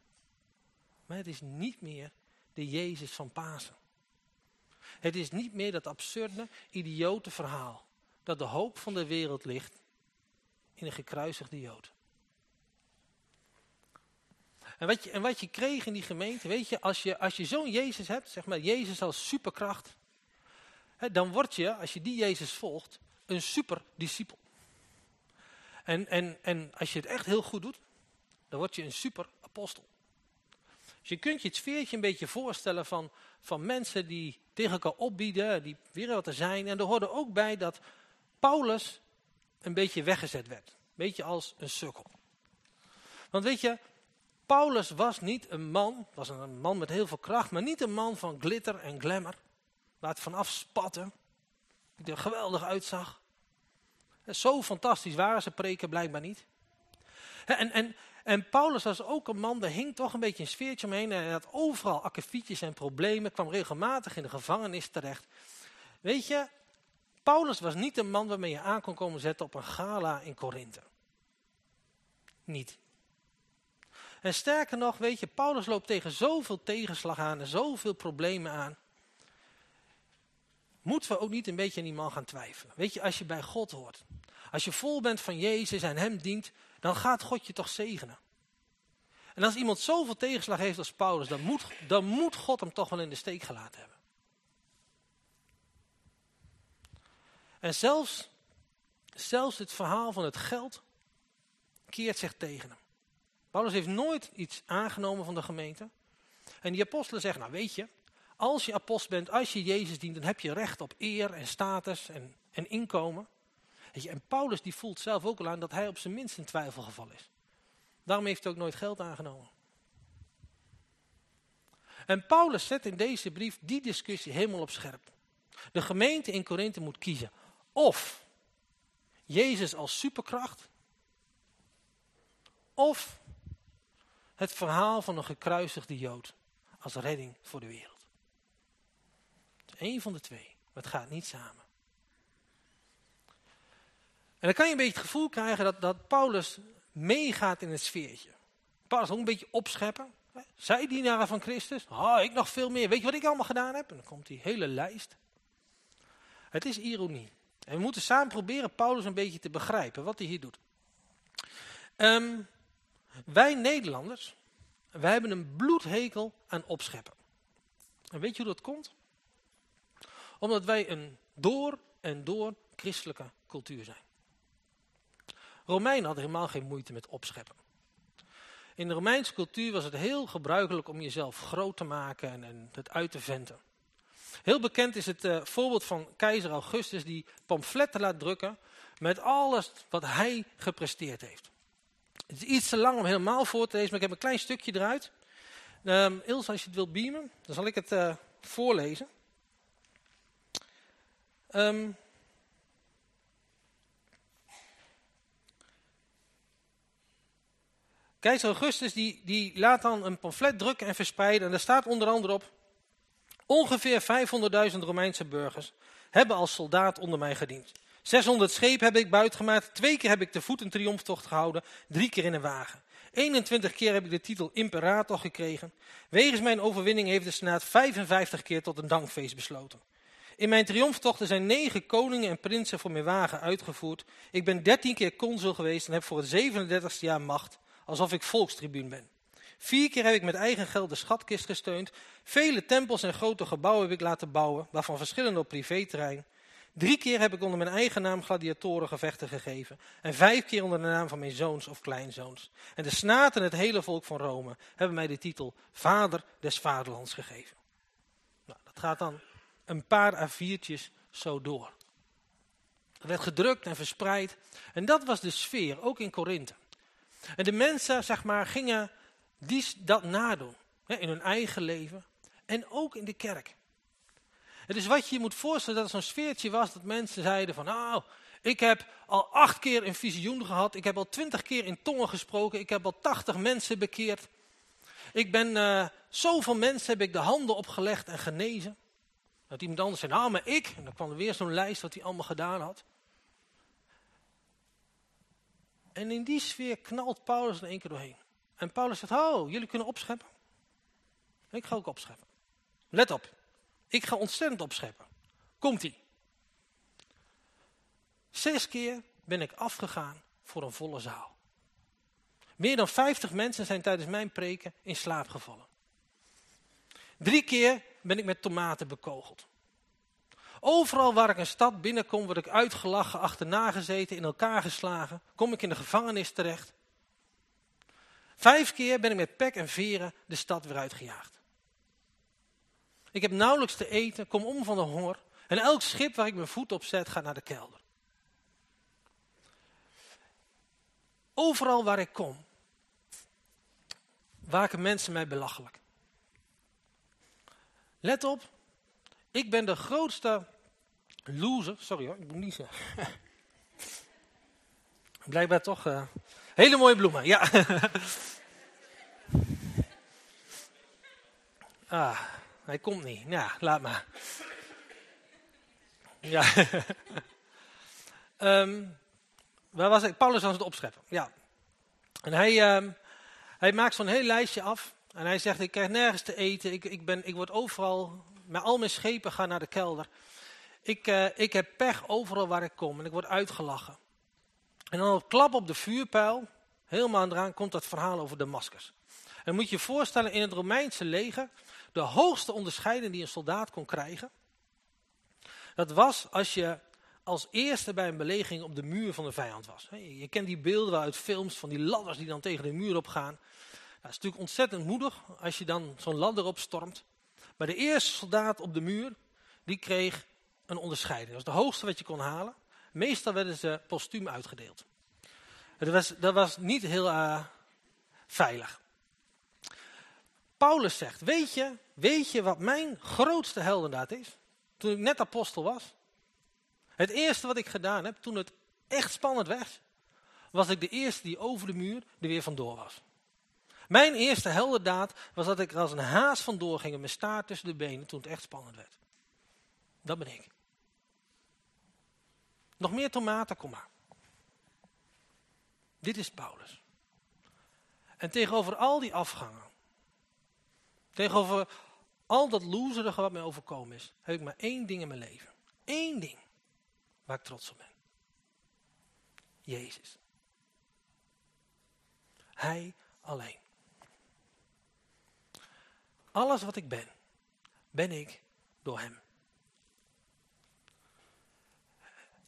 Maar het is niet meer de Jezus van Pasen. Het is niet meer dat absurde, idiote verhaal dat de hoop van de wereld ligt in een gekruisigde Jood. En wat je, en wat je kreeg in die gemeente, weet je, als je, als je zo'n Jezus hebt, zeg maar Jezus als superkracht, hè, dan word je, als je die Jezus volgt, een superdiscipel. En, en, en als je het echt heel goed doet, dan word je een superapostel. Dus je kunt je het sfeertje een beetje voorstellen van, van mensen die tegen elkaar opbieden, die weer wat er zijn. En er hoorde ook bij dat Paulus een beetje weggezet werd. Een beetje als een sukkel. Want weet je, Paulus was niet een man, was een man met heel veel kracht, maar niet een man van glitter en glamour. Waar het vanaf spatte, die er geweldig uitzag. Zo fantastisch waren ze preken blijkbaar niet. En, en, en Paulus was ook een man, daar hing toch een beetje een sfeertje omheen. Hij had overal akkefietjes en problemen, kwam regelmatig in de gevangenis terecht. Weet je, Paulus was niet een man waarmee je aan kon komen zetten op een gala in Korinthe. Niet. En sterker nog, weet je, Paulus loopt tegen zoveel tegenslag aan en zoveel problemen aan. Moeten we ook niet een beetje aan die man gaan twijfelen? Weet je, als je bij God hoort, als je vol bent van Jezus en hem dient, dan gaat God je toch zegenen. En als iemand zoveel tegenslag heeft als Paulus, dan moet, dan moet God hem toch wel in de steek gelaten hebben. En zelfs, zelfs het verhaal van het geld keert zich tegen hem. Paulus heeft nooit iets aangenomen van de gemeente. En die apostelen zeggen, nou weet je, als je apostel bent, als je Jezus dient, dan heb je recht op eer en status en, en inkomen. En Paulus die voelt zelf ook al aan dat hij op zijn minst in twijfelgeval is. Daarom heeft hij ook nooit geld aangenomen. En Paulus zet in deze brief die discussie helemaal op scherp. De gemeente in Korinthe moet kiezen. Of Jezus als superkracht. Of het verhaal van een gekruisigde Jood als redding voor de wereld. Eén van de twee, maar het gaat niet samen. En dan kan je een beetje het gevoel krijgen dat, dat Paulus meegaat in het sfeertje. Paulus ook een beetje opscheppen. Zij dienaren van Christus, ah, ik nog veel meer. Weet je wat ik allemaal gedaan heb? En dan komt die hele lijst. Het is ironie. En we moeten samen proberen Paulus een beetje te begrijpen wat hij hier doet. Um, wij Nederlanders, wij hebben een bloedhekel aan opscheppen. En weet je hoe dat komt? Omdat wij een door en door christelijke cultuur zijn. Romeinen hadden helemaal geen moeite met opscheppen. In de Romeinse cultuur was het heel gebruikelijk om jezelf groot te maken en, en het uit te venten. Heel bekend is het uh, voorbeeld van keizer Augustus die pamfletten laat drukken met alles wat hij gepresteerd heeft. Het is iets te lang om helemaal voor te lezen, maar ik heb een klein stukje eruit. Um, als je het wilt beamen, dan zal ik het uh, voorlezen. Um, Keizer Augustus die, die laat dan een pamflet drukken en verspreiden. En daar staat onder andere op... Ongeveer 500.000 Romeinse burgers hebben als soldaat onder mij gediend. 600 schepen heb ik buitgemaakt. Twee keer heb ik de voet een triomftocht gehouden. Drie keer in een wagen. 21 keer heb ik de titel imperator gekregen. Wegens mijn overwinning heeft de Senaat 55 keer tot een dankfeest besloten. In mijn triomftochten zijn negen koningen en prinsen voor mijn wagen uitgevoerd. Ik ben 13 keer consul geweest en heb voor het 37ste jaar macht, alsof ik volkstribuun ben. Vier keer heb ik met eigen geld de schatkist gesteund. Vele tempels en grote gebouwen heb ik laten bouwen, waarvan verschillende op privéterrein. Drie keer heb ik onder mijn eigen naam gladiatorengevechten gegeven. En vijf keer onder de naam van mijn zoons of kleinzoons. En de snaat en het hele volk van Rome hebben mij de titel Vader des Vaderlands gegeven. Nou, dat gaat dan een paar A4'tjes zo door. Het werd gedrukt en verspreid. En dat was de sfeer, ook in Korinthe. En de mensen, zeg maar, gingen die, dat nadoen. Hè, in hun eigen leven. En ook in de kerk. Het is wat je je moet voorstellen dat er zo'n sfeertje was dat mensen zeiden van nou, ik heb al acht keer een visioen gehad, ik heb al twintig keer in tongen gesproken, ik heb al tachtig mensen bekeerd. Ik ben, uh, zoveel mensen heb ik de handen opgelegd en genezen. Dat iemand anders zei, nou maar ik, en dan kwam er weer zo'n lijst wat hij allemaal gedaan had. En in die sfeer knalt Paulus er één keer doorheen. En Paulus zegt, oh, jullie kunnen opscheppen. Ik ga ook opscheppen. Let op, ik ga ontzettend opscheppen. Komt-ie. Zes keer ben ik afgegaan voor een volle zaal. Meer dan 50 mensen zijn tijdens mijn preken in slaap gevallen. Drie keer ben ik met tomaten bekogeld. Overal waar ik een stad binnenkom, word ik uitgelachen, achterna gezeten, in elkaar geslagen. Kom ik in de gevangenis terecht. Vijf keer ben ik met pek en veren de stad weer uitgejaagd. Ik heb nauwelijks te eten, kom om van de honger. En elk schip waar ik mijn voet op zet, gaat naar de kelder. Overal waar ik kom, maken mensen mij belachelijk. Let op, ik ben de grootste loser. Sorry hoor, ik moet niet zeggen. [laughs] Blijkbaar toch uh, hele mooie bloemen, ja. [laughs] ah, hij komt niet. Ja, laat maar. Ja. um, [laughs] waar was ik? Paulus aan het opscheppen. Ja. En hij, um, hij maakt zo'n heel lijstje af. En hij zegt, ik krijg nergens te eten. Ik, ik, ben, ik word overal, met al mijn schepen gaan naar de kelder. Ik, uh, ik heb pech overal waar ik kom. En ik word uitgelachen. En dan op klap op de vuurpijl, helemaal eraan, komt dat verhaal over Damascus. En moet je je voorstellen, in het Romeinse leger, de hoogste onderscheiding die een soldaat kon krijgen, dat was als je als eerste bij een belegering op de muur van de vijand was. Je kent die beelden uit films van die ladders die dan tegen de muur opgaan. Dat is natuurlijk ontzettend moedig als je dan zo'n ladder opstormt. Maar de eerste soldaat op de muur, die kreeg een onderscheiding. Dat was de hoogste wat je kon halen. Meestal werden ze postuum uitgedeeld. Dat was, dat was niet heel uh, veilig. Paulus zegt, weet je, weet je wat mijn grootste heldendaad is? Toen ik net apostel was. Het eerste wat ik gedaan heb, toen het echt spannend werd, was ik de eerste die over de muur er weer vandoor was. Mijn eerste heldendaad was dat ik als een haas vandoor ging met mijn staart tussen de benen toen het echt spannend werd. Dat ben ik. Nog meer tomaten, kom maar. Dit is Paulus. En tegenover al die afgangen, tegenover al dat loserige wat mij overkomen is, heb ik maar één ding in mijn leven. Eén ding waar ik trots op ben. Jezus. Hij alleen. Alles wat ik ben, ben ik door hem.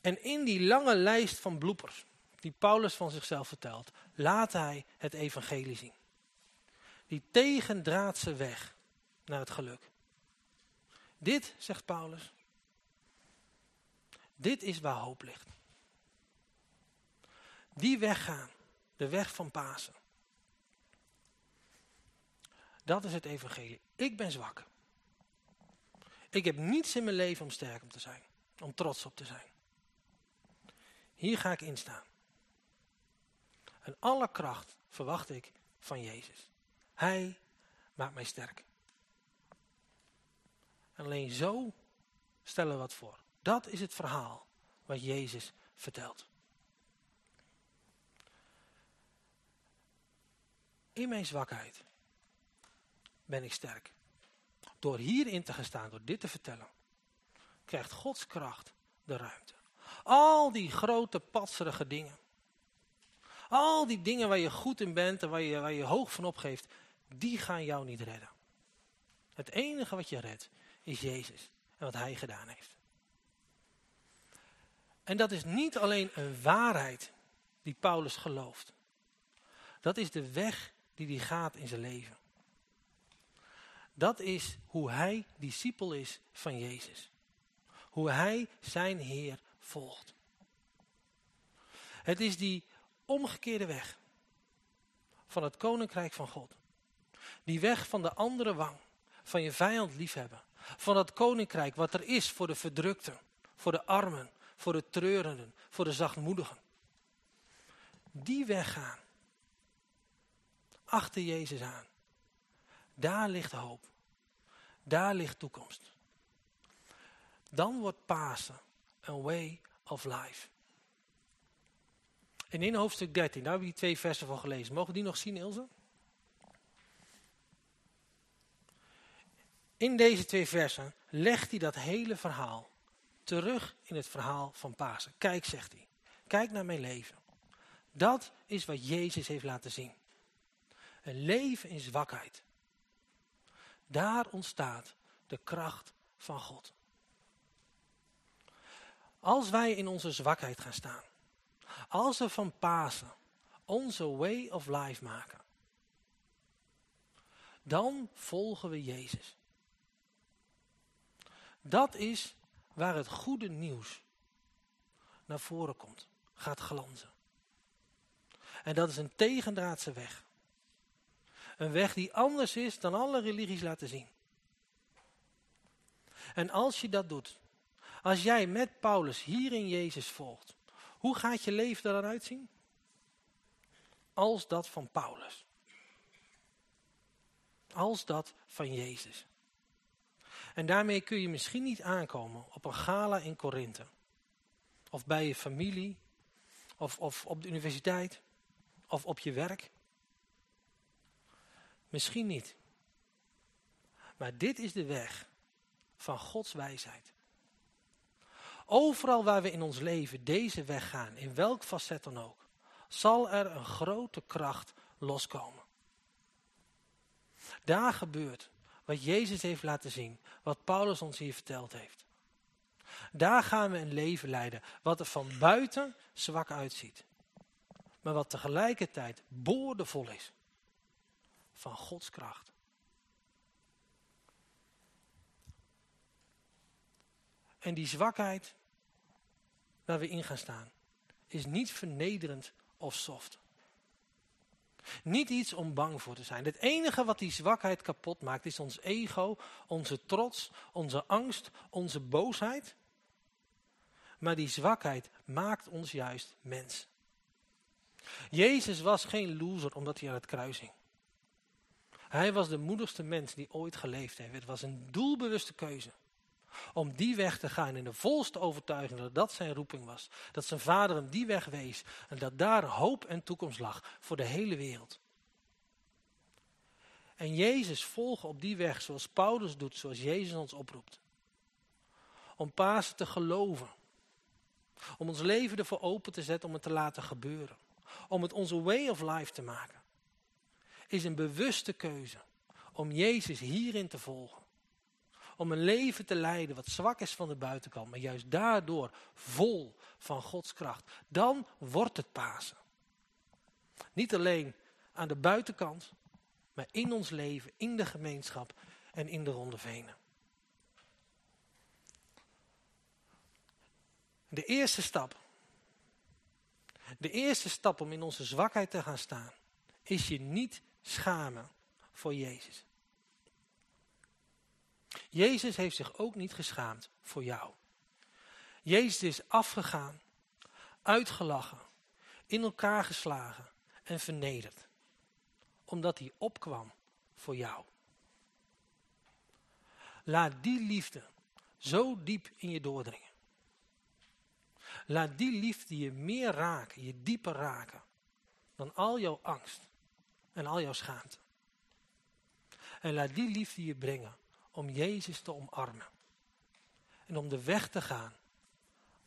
En in die lange lijst van bloepers, die Paulus van zichzelf vertelt, laat hij het evangelie zien. Die tegendraadse weg naar het geluk. Dit, zegt Paulus, dit is waar hoop ligt. Die weg gaan, de weg van Pasen. Dat is het evangelie. Ik ben zwak. Ik heb niets in mijn leven om sterk op te zijn. Om trots op te zijn. Hier ga ik in staan. En alle kracht verwacht ik van Jezus. Hij maakt mij sterk. En alleen zo stellen we wat voor. Dat is het verhaal wat Jezus vertelt. In mijn zwakheid ben ik sterk. Door hierin te gaan staan, door dit te vertellen, krijgt Gods kracht de ruimte. Al die grote patserige dingen. Al die dingen waar je goed in bent en waar je, waar je hoog van opgeeft, die gaan jou niet redden. Het enige wat je redt is Jezus en wat hij gedaan heeft. En dat is niet alleen een waarheid die Paulus gelooft. Dat is de weg die hij gaat in zijn leven. Dat is hoe hij discipel is van Jezus. Hoe hij zijn Heer volgt. Het is die omgekeerde weg van het koninkrijk van God. Die weg van de andere wang, van je vijand liefhebben. Van dat koninkrijk wat er is voor de verdrukten, voor de armen, voor de treurenden, voor de zachtmoedigen. Die weg gaan. Achter Jezus aan. Daar ligt hoop. Daar ligt toekomst. Dan wordt Pasen een way of life. En in hoofdstuk 13, daar hebben we die twee versen van gelezen. Mogen die nog zien, Ilse? In deze twee versen legt hij dat hele verhaal terug in het verhaal van Pasen. Kijk, zegt hij. Kijk naar mijn leven. Dat is wat Jezus heeft laten zien. Een leven in zwakheid. Daar ontstaat de kracht van God. Als wij in onze zwakheid gaan staan. Als we van Pasen onze way of life maken. Dan volgen we Jezus. Dat is waar het goede nieuws naar voren komt, gaat glanzen. En dat is een tegendraadse weg. Een weg die anders is dan alle religies laten zien. En als je dat doet, als jij met Paulus hier in Jezus volgt, hoe gaat je leven er dan uitzien? Als dat van Paulus. Als dat van Jezus. En daarmee kun je misschien niet aankomen op een gala in Korinthe. Of bij je familie. Of, of op de universiteit. Of op je werk. Misschien niet. Maar dit is de weg van Gods wijsheid. Overal waar we in ons leven deze weg gaan, in welk facet dan ook, zal er een grote kracht loskomen. Daar gebeurt wat Jezus heeft laten zien, wat Paulus ons hier verteld heeft. Daar gaan we een leven leiden wat er van buiten zwak uitziet. Maar wat tegelijkertijd boordevol is van Gods kracht. En die zwakheid waar we in gaan staan, is niet vernederend of soft. Niet iets om bang voor te zijn. Het enige wat die zwakheid kapot maakt is ons ego, onze trots, onze angst, onze boosheid. Maar die zwakheid maakt ons juist mens. Jezus was geen loser omdat hij aan het kruis hing. Hij was de moedigste mens die ooit geleefd heeft. Het was een doelbewuste keuze. Om die weg te gaan in de volste overtuiging dat dat zijn roeping was. Dat zijn vader hem die weg wees. En dat daar hoop en toekomst lag voor de hele wereld. En Jezus volgen op die weg zoals Paulus doet, zoals Jezus ons oproept. Om Pasen te geloven. Om ons leven ervoor open te zetten om het te laten gebeuren. Om het onze way of life te maken. Is een bewuste keuze om Jezus hierin te volgen om een leven te leiden wat zwak is van de buitenkant, maar juist daardoor vol van Gods kracht. Dan wordt het Pasen. Niet alleen aan de buitenkant, maar in ons leven, in de gemeenschap en in de ronde venen. De eerste stap, de eerste stap om in onze zwakheid te gaan staan, is je niet schamen voor Jezus. Jezus heeft zich ook niet geschaamd voor jou. Jezus is afgegaan, uitgelachen, in elkaar geslagen en vernederd. Omdat hij opkwam voor jou. Laat die liefde zo diep in je doordringen. Laat die liefde je meer raken, je dieper raken. Dan al jouw angst en al jouw schaamte. En laat die liefde je brengen om Jezus te omarmen. En om de weg te gaan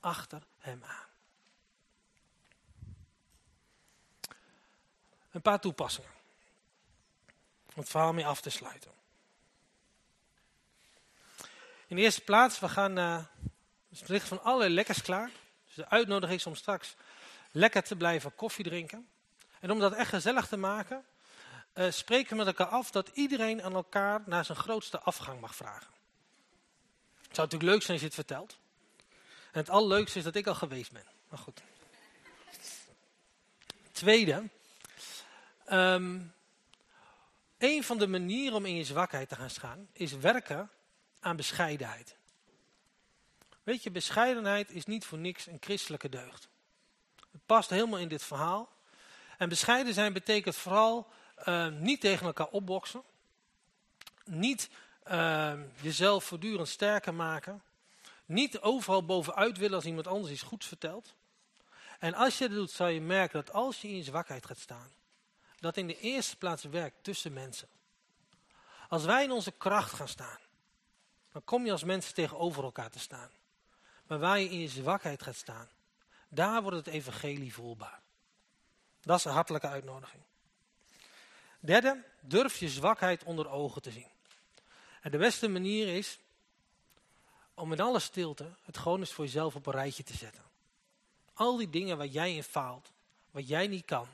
achter hem aan. Een paar toepassingen. Om het verhaal mee af te sluiten. In de eerste plaats, we gaan, uh, er ligt van alle lekkers klaar. Dus de uitnodiging is om straks lekker te blijven koffie drinken. En om dat echt gezellig te maken, uh, spreken met elkaar af dat iedereen aan elkaar naar zijn grootste afgang mag vragen. Het zou natuurlijk leuk zijn als je het vertelt. En het allerleukste is dat ik al geweest ben. Maar goed. Tweede. Um, een van de manieren om in je zwakheid te gaan staan is werken aan bescheidenheid. Weet je, bescheidenheid is niet voor niks een christelijke deugd. Het past helemaal in dit verhaal. En bescheiden zijn betekent vooral uh, niet tegen elkaar opboksen. Niet uh, jezelf voortdurend sterker maken. Niet overal bovenuit willen als iemand anders iets goeds vertelt. En als je dat doet, zal je merken dat als je in je zwakheid gaat staan, dat in de eerste plaats werkt tussen mensen. Als wij in onze kracht gaan staan, dan kom je als mensen tegenover elkaar te staan. Maar waar je in je zwakheid gaat staan, daar wordt het evangelie voelbaar. Dat is een hartelijke uitnodiging. Derde, durf je zwakheid onder ogen te zien. En de beste manier is om in alle stilte het gewoon eens voor jezelf op een rijtje te zetten. Al die dingen waar jij in faalt, wat jij niet kan.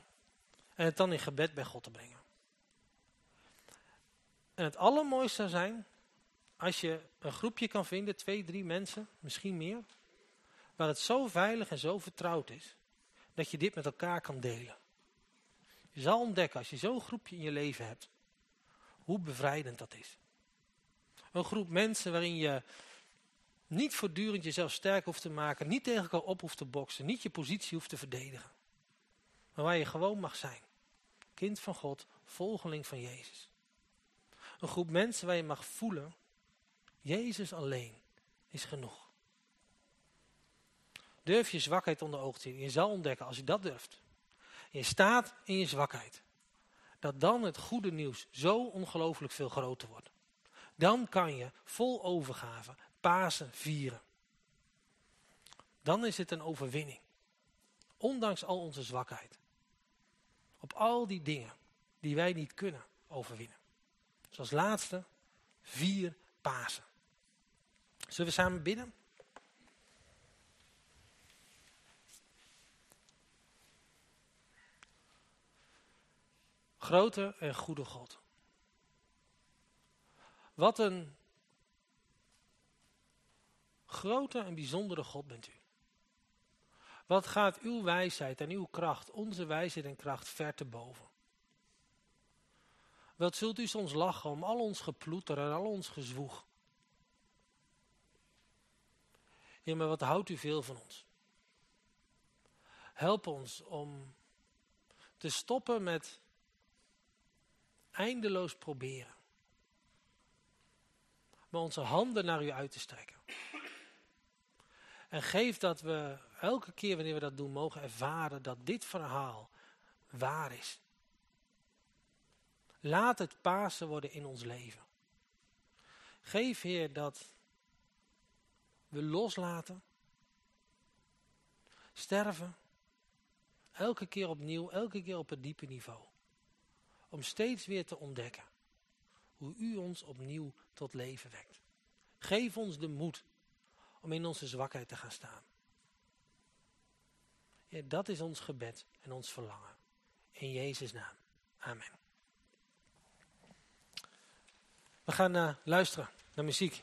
En het dan in gebed bij God te brengen. En het allermooiste zou zijn als je een groepje kan vinden, twee, drie mensen, misschien meer, waar het zo veilig en zo vertrouwd is, dat je dit met elkaar kan delen. Je zal ontdekken, als je zo'n groepje in je leven hebt, hoe bevrijdend dat is. Een groep mensen waarin je niet voortdurend jezelf sterk hoeft te maken, niet tegen elkaar op hoeft te boksen, niet je positie hoeft te verdedigen. Maar waar je gewoon mag zijn. Kind van God, volgeling van Jezus. Een groep mensen waar je mag voelen, Jezus alleen is genoeg. Durf je zwakheid onder ogen te zien. Je zal ontdekken, als je dat durft, je staat in je zwakheid, dat dan het goede nieuws zo ongelooflijk veel groter wordt. Dan kan je vol overgave Pasen vieren. Dan is het een overwinning. Ondanks al onze zwakheid. Op al die dingen die wij niet kunnen overwinnen. Zoals laatste, vier Pasen. Zullen we samen bidden? Grote en goede God. Wat een grote en bijzondere God bent u. Wat gaat uw wijsheid en uw kracht, onze wijsheid en kracht, ver te boven. Wat zult u soms lachen om al ons geploeter en al ons gezwoeg. Ja, maar wat houdt u veel van ons? Help ons om te stoppen met eindeloos proberen. Maar onze handen naar u uit te strekken. En geef dat we elke keer wanneer we dat doen mogen ervaren dat dit verhaal waar is. Laat het Pasen worden in ons leven. Geef Heer dat we loslaten, sterven, elke keer opnieuw, elke keer op het diepe niveau. Om steeds weer te ontdekken hoe u ons opnieuw tot leven wekt. Geef ons de moed om in onze zwakheid te gaan staan. Dat is ons gebed en ons verlangen. In Jezus' naam. Amen. We gaan uh, luisteren naar muziek.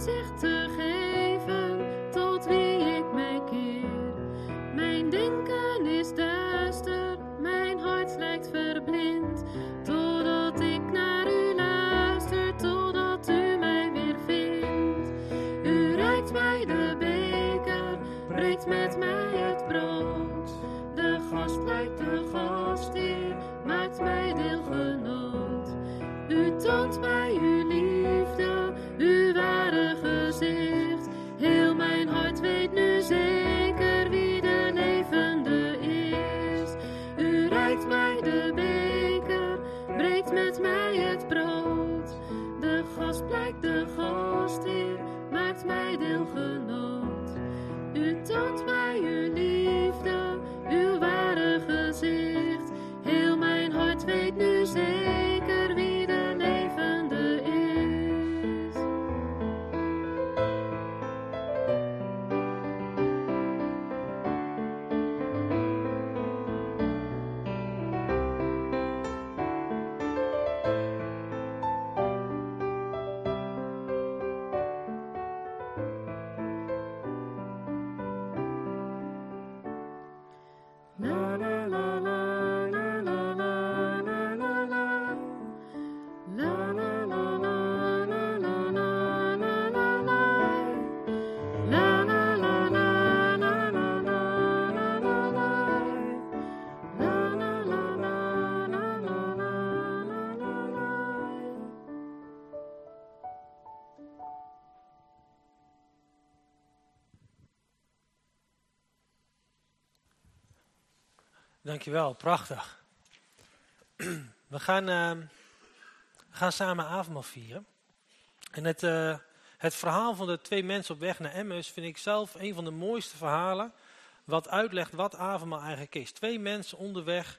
zich. Dankjewel, prachtig. [clears throat] We gaan, eh, we gaan samen avondmaal vieren. En het, eh, het verhaal van de twee mensen op weg naar Emmaus vind ik zelf een van de mooiste verhalen. Wat uitlegt wat avondmaal eigenlijk is. Twee mensen onderweg,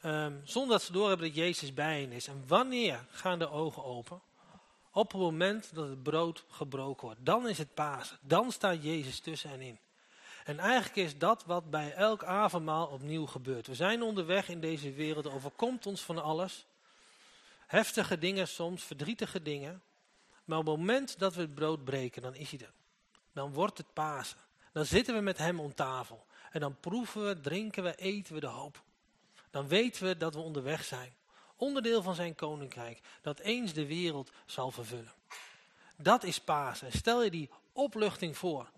ehm, zonder dat ze doorhebben dat Jezus bij hen is. En wanneer gaan de ogen open? Op het moment dat het brood gebroken wordt. Dan is het Pasen. Dan staat Jezus tussen hen in. En eigenlijk is dat wat bij elk avondmaal opnieuw gebeurt. We zijn onderweg in deze wereld, er overkomt ons van alles. Heftige dingen soms, verdrietige dingen. Maar op het moment dat we het brood breken, dan is hij er. Dan wordt het Pasen. Dan zitten we met hem om tafel. En dan proeven we, drinken we, eten we de hoop. Dan weten we dat we onderweg zijn. Onderdeel van zijn koninkrijk. Dat eens de wereld zal vervullen. Dat is Pasen. En Stel je die opluchting voor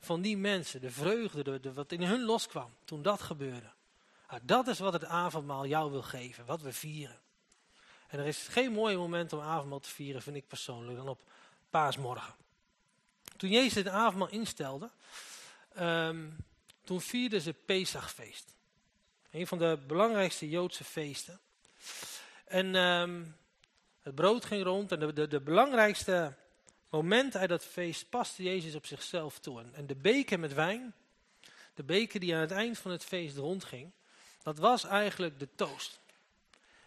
van die mensen, de vreugde, de, de- wat in hun loskwam toen dat gebeurde. Nou, dat is wat het avondmaal jou wil geven, wat we vieren. En er is geen mooi moment om avondmaal te vieren, vind ik persoonlijk, dan op paasmorgen. Toen Jezus het avondmaal instelde, ehm, toen vierden ze Pesachfeest. Een van de belangrijkste Joodse feesten. En ehm, het brood ging rond en de, de belangrijkste moment uit dat feest paste Jezus op zichzelf toe. En- de beker met wijn, de beker die aan het eind van het feest rondging, dat was eigenlijk de toast.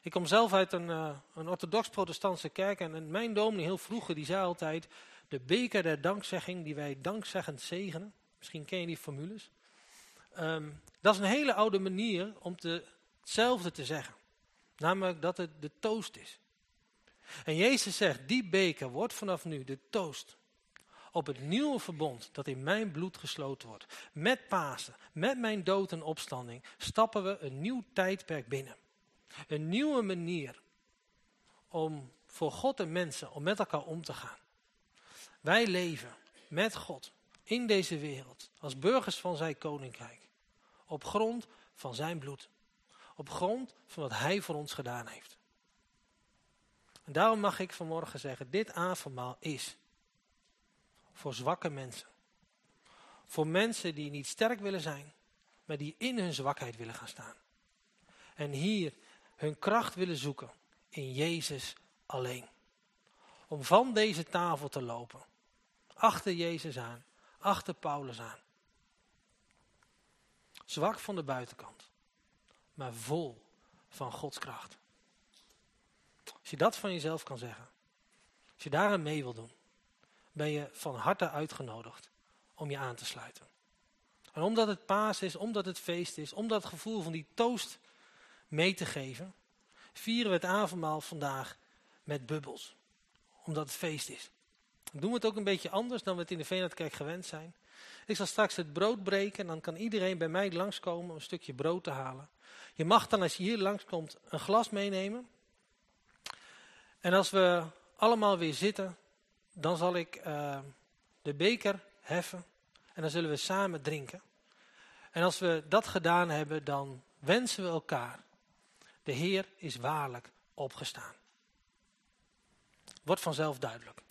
Ik kom zelf uit een, eh, een orthodox-protestantse kerk en, en mijn dominee heel vroeger, die zei altijd, de beker der dankzegging die wij dankzeggend zegenen, misschien ken je die formules, Ehm, dat is een hele oude manier om te, hetzelfde te zeggen. Namelijk dat het de toast is. En Jezus zegt, die beker wordt vanaf nu de toast op het nieuwe verbond dat in mijn bloed gesloten wordt. Met Pasen, met mijn dood en opstanding, stappen we een nieuw tijdperk binnen. Een nieuwe manier om voor God en mensen, om met elkaar om te gaan. Wij leven met God in deze wereld, als burgers van zijn koninkrijk. Op grond van zijn bloed. Op grond van wat hij voor ons gedaan heeft. En daarom mag ik vanmorgen zeggen, dit avondmaal is voor zwakke mensen. Voor mensen die niet sterk willen zijn, maar die in hun zwakheid willen gaan staan. En hier hun kracht willen zoeken in Jezus alleen. Om van deze tafel te lopen, achter Jezus aan, achter Paulus aan. zwak van de buitenkant, maar vol van Gods kracht. Als je dat van jezelf kan zeggen, als je daaraan mee wil doen, ben je van harte uitgenodigd om je aan te sluiten. En omdat het paas is, omdat het feest is, omdat het gevoel van die toast mee te geven, vieren we het avondmaal vandaag met bubbels. Omdat het feest is. Dan doen we het ook een beetje anders dan we het in de Veenhardkerk gewend zijn. Ik zal straks het brood breken en dan kan iedereen bij mij langskomen om een stukje brood te halen. Je mag dan als je hier langskomt een glas meenemen. En als we allemaal weer zitten, dan zal ik uh, de beker heffen en dan zullen we samen drinken. En als we dat gedaan hebben, dan wensen we elkaar. De Heer is waarlijk opgestaan. Wordt vanzelf duidelijk.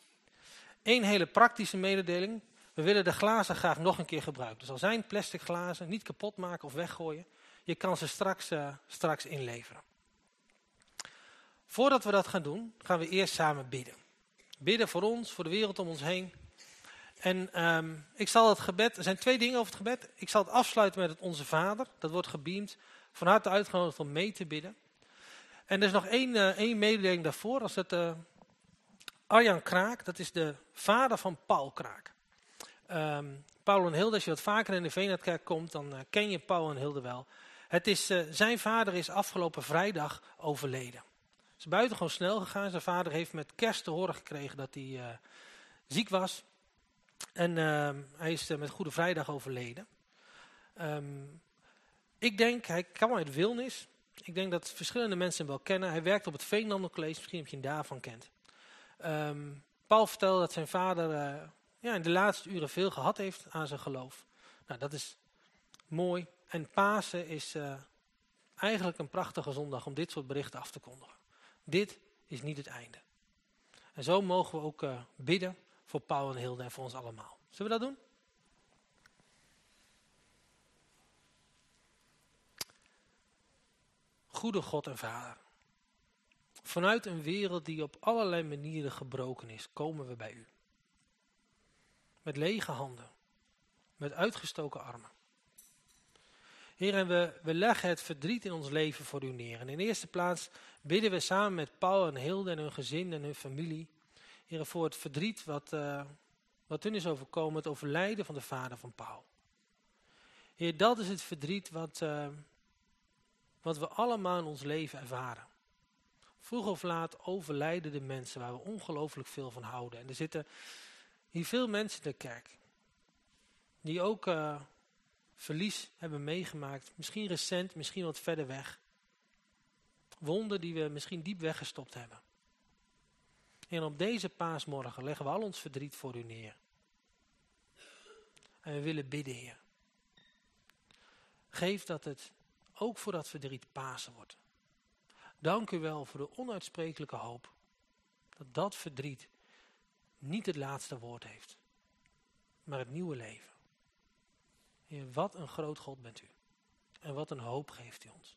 Eén hele praktische mededeling. We willen de glazen graag nog een keer gebruiken. Dus al zijn plastic glazen, niet kapot maken of weggooien. Je kan ze straks, uh, straks inleveren. Voordat we dat gaan doen, gaan we eerst samen bidden. Bidden voor ons, voor de wereld om ons heen. En um, ik zal het gebed, er zijn twee dingen over het gebed. Ik zal het afsluiten met het Onze Vader. Dat wordt gebeamd. Van harte uitgenodigd om mee te bidden. En er is nog één, uh, één mededeling daarvoor. Als het uh, Arjan Kraak, dat is de vader van Paul Kraak. Um, Paul en Hilde, als je wat vaker in de Veenhardkerk komt, dan uh, ken je Paul en Hilde wel. Het is, zijn vader is afgelopen vrijdag overleden. Het is buitengewoon snel gegaan. Zijn vader heeft met kerst te horen gekregen dat hij ziek was. En uh, hij is uh, met Goede Vrijdag overleden. Um, ik denk, hij kwam uit Wilnis. Ik denk dat verschillende mensen hem wel kennen. Hij werkt op het Veenlander College, misschien heb je hem daarvan kent. Um, Paul vertelde dat zijn vader uh, ja, in de laatste uren veel gehad heeft aan zijn geloof. Nou, dat is mooi. En Pasen is eigenlijk een prachtige zondag om dit soort berichten af te kondigen. Dit is niet het einde. En zo mogen we ook uh, bidden voor Paul en Hilde en voor ons allemaal. Zullen we dat doen? Goede God en Vader. Vanuit een wereld die op allerlei manieren gebroken is, komen we bij u. Met lege handen. Met uitgestoken armen. Heer, en we, we leggen het verdriet in ons leven voor u neer. En in eerste plaats bidden we samen met Paul en Hilde en hun gezin en hun familie Heer, voor het verdriet wat, uh, wat hun is overkomen, het overlijden van de vader van Paul. Heer, dat is het verdriet wat, uh, wat we allemaal in ons leven ervaren. Vroeg of laat overlijden de mensen waar we ongelooflijk veel van houden. En er zitten hier veel mensen in de kerk. Die ook uh, verlies hebben meegemaakt. Misschien recent, misschien wat verder weg. Wonden die we misschien diep weggestopt hebben. En op deze paasmorgen leggen we al ons verdriet voor u neer. En we willen bidden, Heer. Geef dat het ook voor dat verdriet Pasen wordt. Dank u wel voor de onuitsprekelijke hoop. Dat dat verdriet niet het laatste woord heeft. Maar het nieuwe leven. Heer, wat een groot God bent u. En wat een hoop geeft u ons.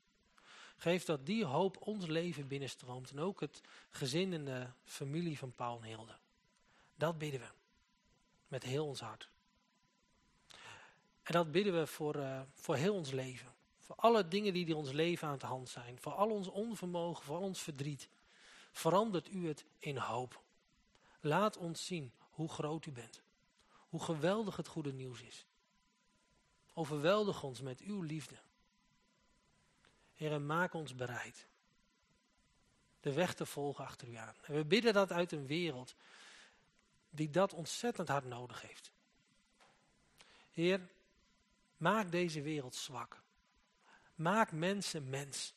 Geef dat die hoop ons leven binnenstroomt. En ook het gezin en de familie van Paul en Hilde. Dat bidden we. Met heel ons hart. En dat bidden we voor, uh, voor heel ons leven. Voor alle dingen die in ons leven aan de hand zijn. Voor al ons onvermogen, voor al ons verdriet. Verandert u het in hoop. Laat ons zien hoe groot u bent. Hoe geweldig het goede nieuws is. Overweldig ons met uw liefde. Heer, maak ons bereid de weg te volgen achter u aan. En we bidden dat uit een wereld die dat ontzettend hard nodig heeft. Heer, maak deze wereld zwak. Maak mensen mens.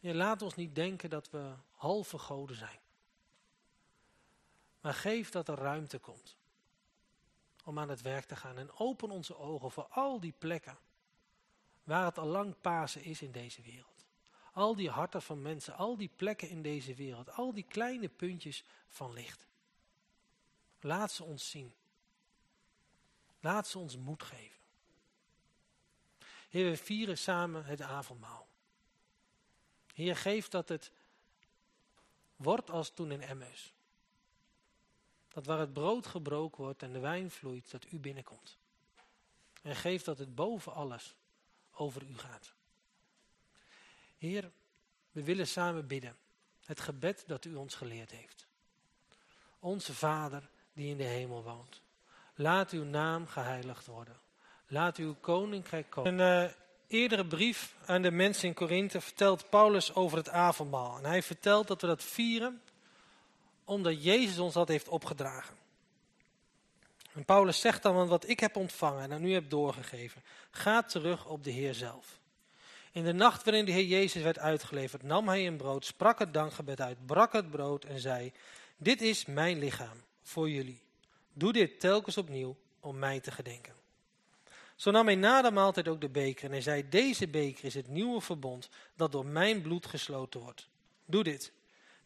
Heer, laat ons niet denken dat we halve goden zijn. Maar geef dat er ruimte komt om aan het werk te gaan. En open onze ogen voor al die plekken waar het al lang Pasen is in deze wereld. Al die harten van mensen, al die plekken in deze wereld, al die kleine puntjes van licht. Laat ze ons zien. Laat ze ons moed geven. Heer, we vieren samen het avondmaal. Heer, geef dat het wordt als toen in Emmaus. Dat waar het brood gebroken wordt en de wijn vloeit, dat u binnenkomt. En geef dat het boven alles over u gaat. Heer, we willen samen bidden. Het gebed dat u ons geleerd heeft. Onze Vader die in de hemel woont. Laat uw naam geheiligd worden. Laat uw koninkrijk komen. Een uh, eerdere brief aan de mensen in Korinthe vertelt Paulus over het avondmaal. En hij vertelt dat we dat vieren omdat Jezus ons dat heeft opgedragen. En Paulus zegt dan, want wat ik heb ontvangen en aan u heb doorgegeven, gaat terug op de Heer zelf. In de nacht waarin de Heer Jezus werd uitgeleverd, nam hij een brood, sprak het dankgebed uit, brak het brood en zei, dit is mijn lichaam voor jullie. Doe dit telkens opnieuw om mij te gedenken. Zo nam hij na de maaltijd ook de beker en hij zei, deze beker is het nieuwe verbond dat door mijn bloed gesloten wordt. Doe dit,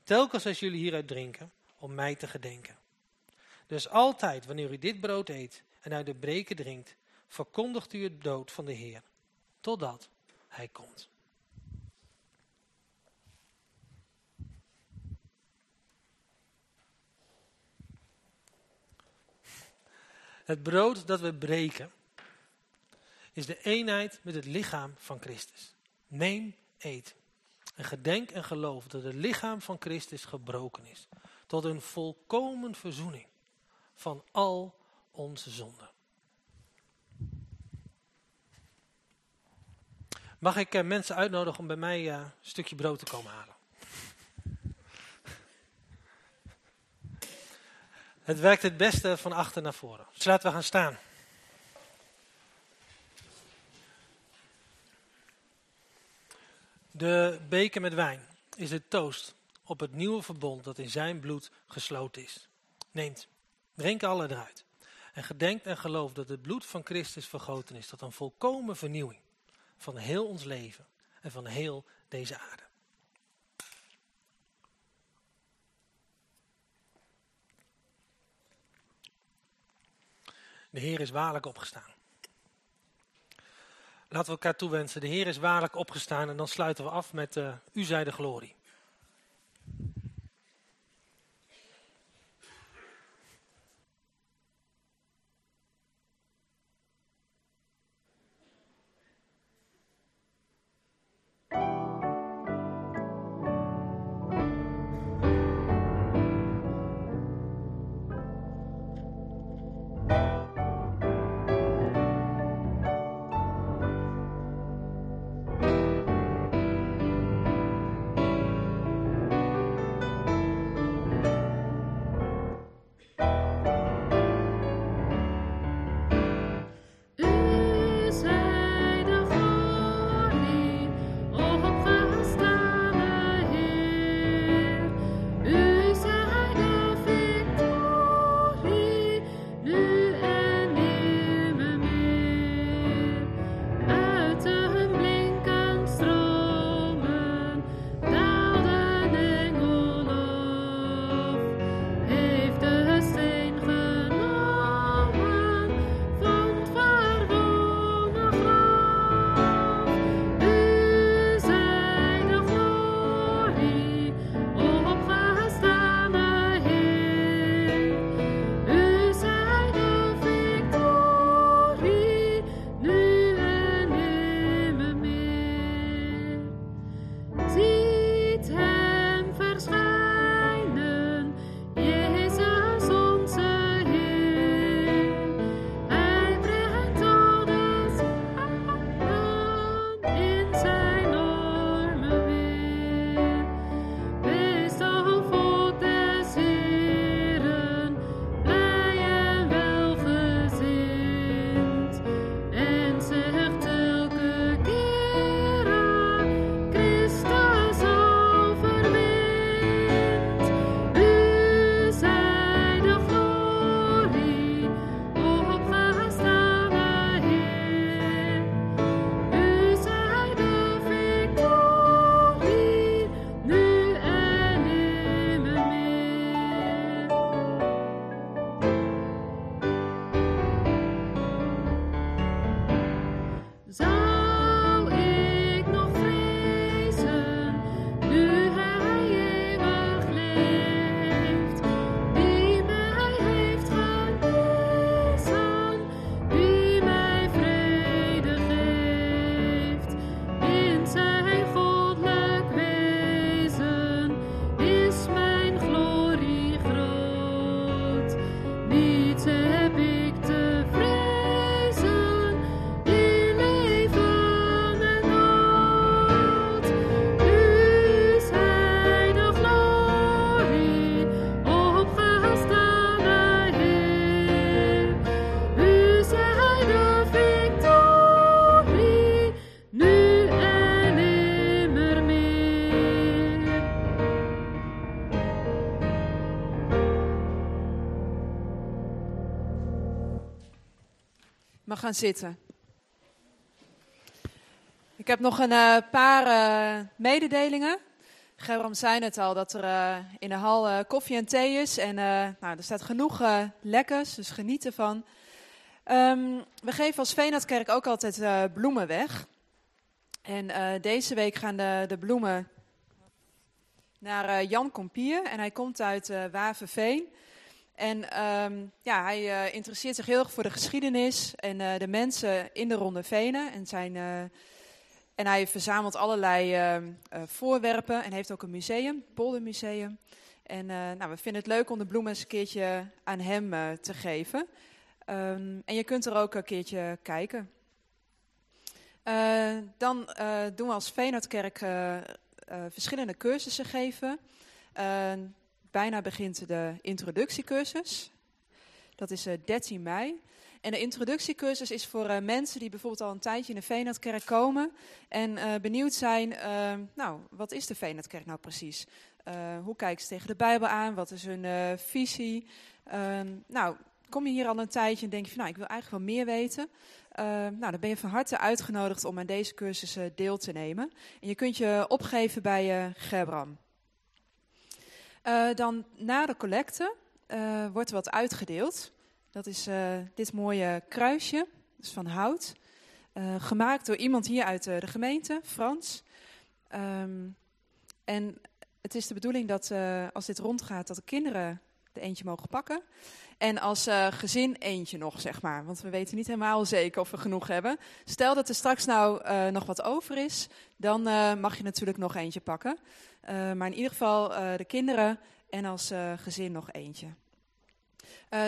telkens als jullie hieruit drinken, om mij te gedenken. Dus altijd wanneer u dit brood eet en uit de beker drinkt, verkondigt u het dood van de Heer, totdat hij komt. Het brood dat we breken is de eenheid met het lichaam van Christus. Neem, eet. En gedenk en geloof dat het lichaam van Christus gebroken is. Tot een volkomen verzoening van al onze zonden. Mag ik uh, mensen uitnodigen om bij mij uh, een stukje brood te komen halen? Het werkt het beste van achter naar voren. Dus laten we gaan staan. De beker met wijn is de toast op het nieuwe verbond dat in zijn bloed gesloten is. Neemt, drink alle eruit. En gedenkt en gelooft dat het bloed van Christus vergoten is tot een volkomen vernieuwing van heel ons leven en van heel deze aarde. De Heer is waarlijk opgestaan. Laten we elkaar toewensen. De Heer is waarlijk opgestaan en dan sluiten we af met uh, U zij de glorie. Gaan zitten. Ik heb nog een eh, paar eh, mededelingen. Gerram zei net al dat er eh, in de hal koffie en thee is. En nou, er staat genoeg lekkers, dus geniet ervan. Ehm, we geven als Veenhardkerk ook altijd bloemen weg. En deze week gaan de, de bloemen naar Jan Kompier. En hij komt uit Waverveen. En ehm, ja, hij eh, interesseert zich heel erg voor de geschiedenis en eh, de mensen in de Ronde Venen. En, zijn, eh, en hij verzamelt allerlei ehm, eh, voorwerpen en heeft ook een museum, het Poldermuseum. En nou, we vinden het leuk om de bloemen eens een keertje aan hem te geven. Ehm, en je kunt er ook een keertje kijken. Dan doen we als Veenhardkerk verschillende cursussen geven. Eh, bijna begint de introductiecursus. Dat is eh, 13 mei. En de introductiecursus is voor eh, mensen die bijvoorbeeld al een tijdje in de Veenhardkerk komen en eh, benieuwd zijn, eh, nou, wat is de Veenhardkerk nou precies? Eh, hoe kijken ze tegen de Bijbel aan? Wat is hun eh, visie? Ehm, nou, kom je hier al een tijdje en denk je van, nou, ik wil eigenlijk wel meer weten. Eh, nou, dan ben je van harte uitgenodigd om aan deze cursus eh, deel te nemen. En je kunt je opgeven bij eh Gerbram. Eh, dan na de collecte eh, wordt er wat uitgedeeld. Dat is eh, dit mooie kruisje, dat is van hout. Gemaakt door iemand hier uit de gemeente, Frans. Ehm, en het is de bedoeling dat als dit rondgaat, dat de kinderen eentje mogen pakken. En als eh, gezin eentje nog, zeg maar. Want we weten niet helemaal zeker of we genoeg hebben. Stel dat er straks nou eh, nog wat over is, dan eh, mag je natuurlijk nog eentje pakken. Maar in ieder geval de kinderen en als gezin nog eentje.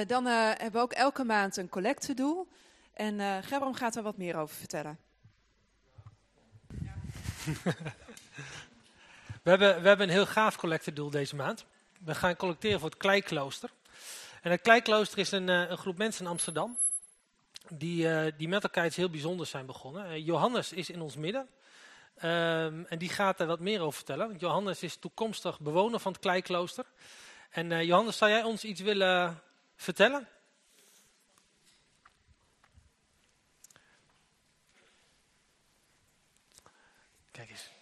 Dan hebben we ook elke maand een collectedoel. En Gebram gaat er wat meer over vertellen. [laughs] We hebben, we hebben een heel gaaf collectedoel deze maand. We gaan collecteren voor het Kleiklooster. En het Kleiklooster is een, eh, een groep mensen in Amsterdam. Die, eh, die met elkaar iets heel bijzonders zijn begonnen. Eh, Johannes is in ons midden. Ehm, en die gaat er wat meer over vertellen. Want Johannes is toekomstig bewoner van het Kleiklooster. En Johannes, zou jij ons iets willen vertellen? Kijk eens.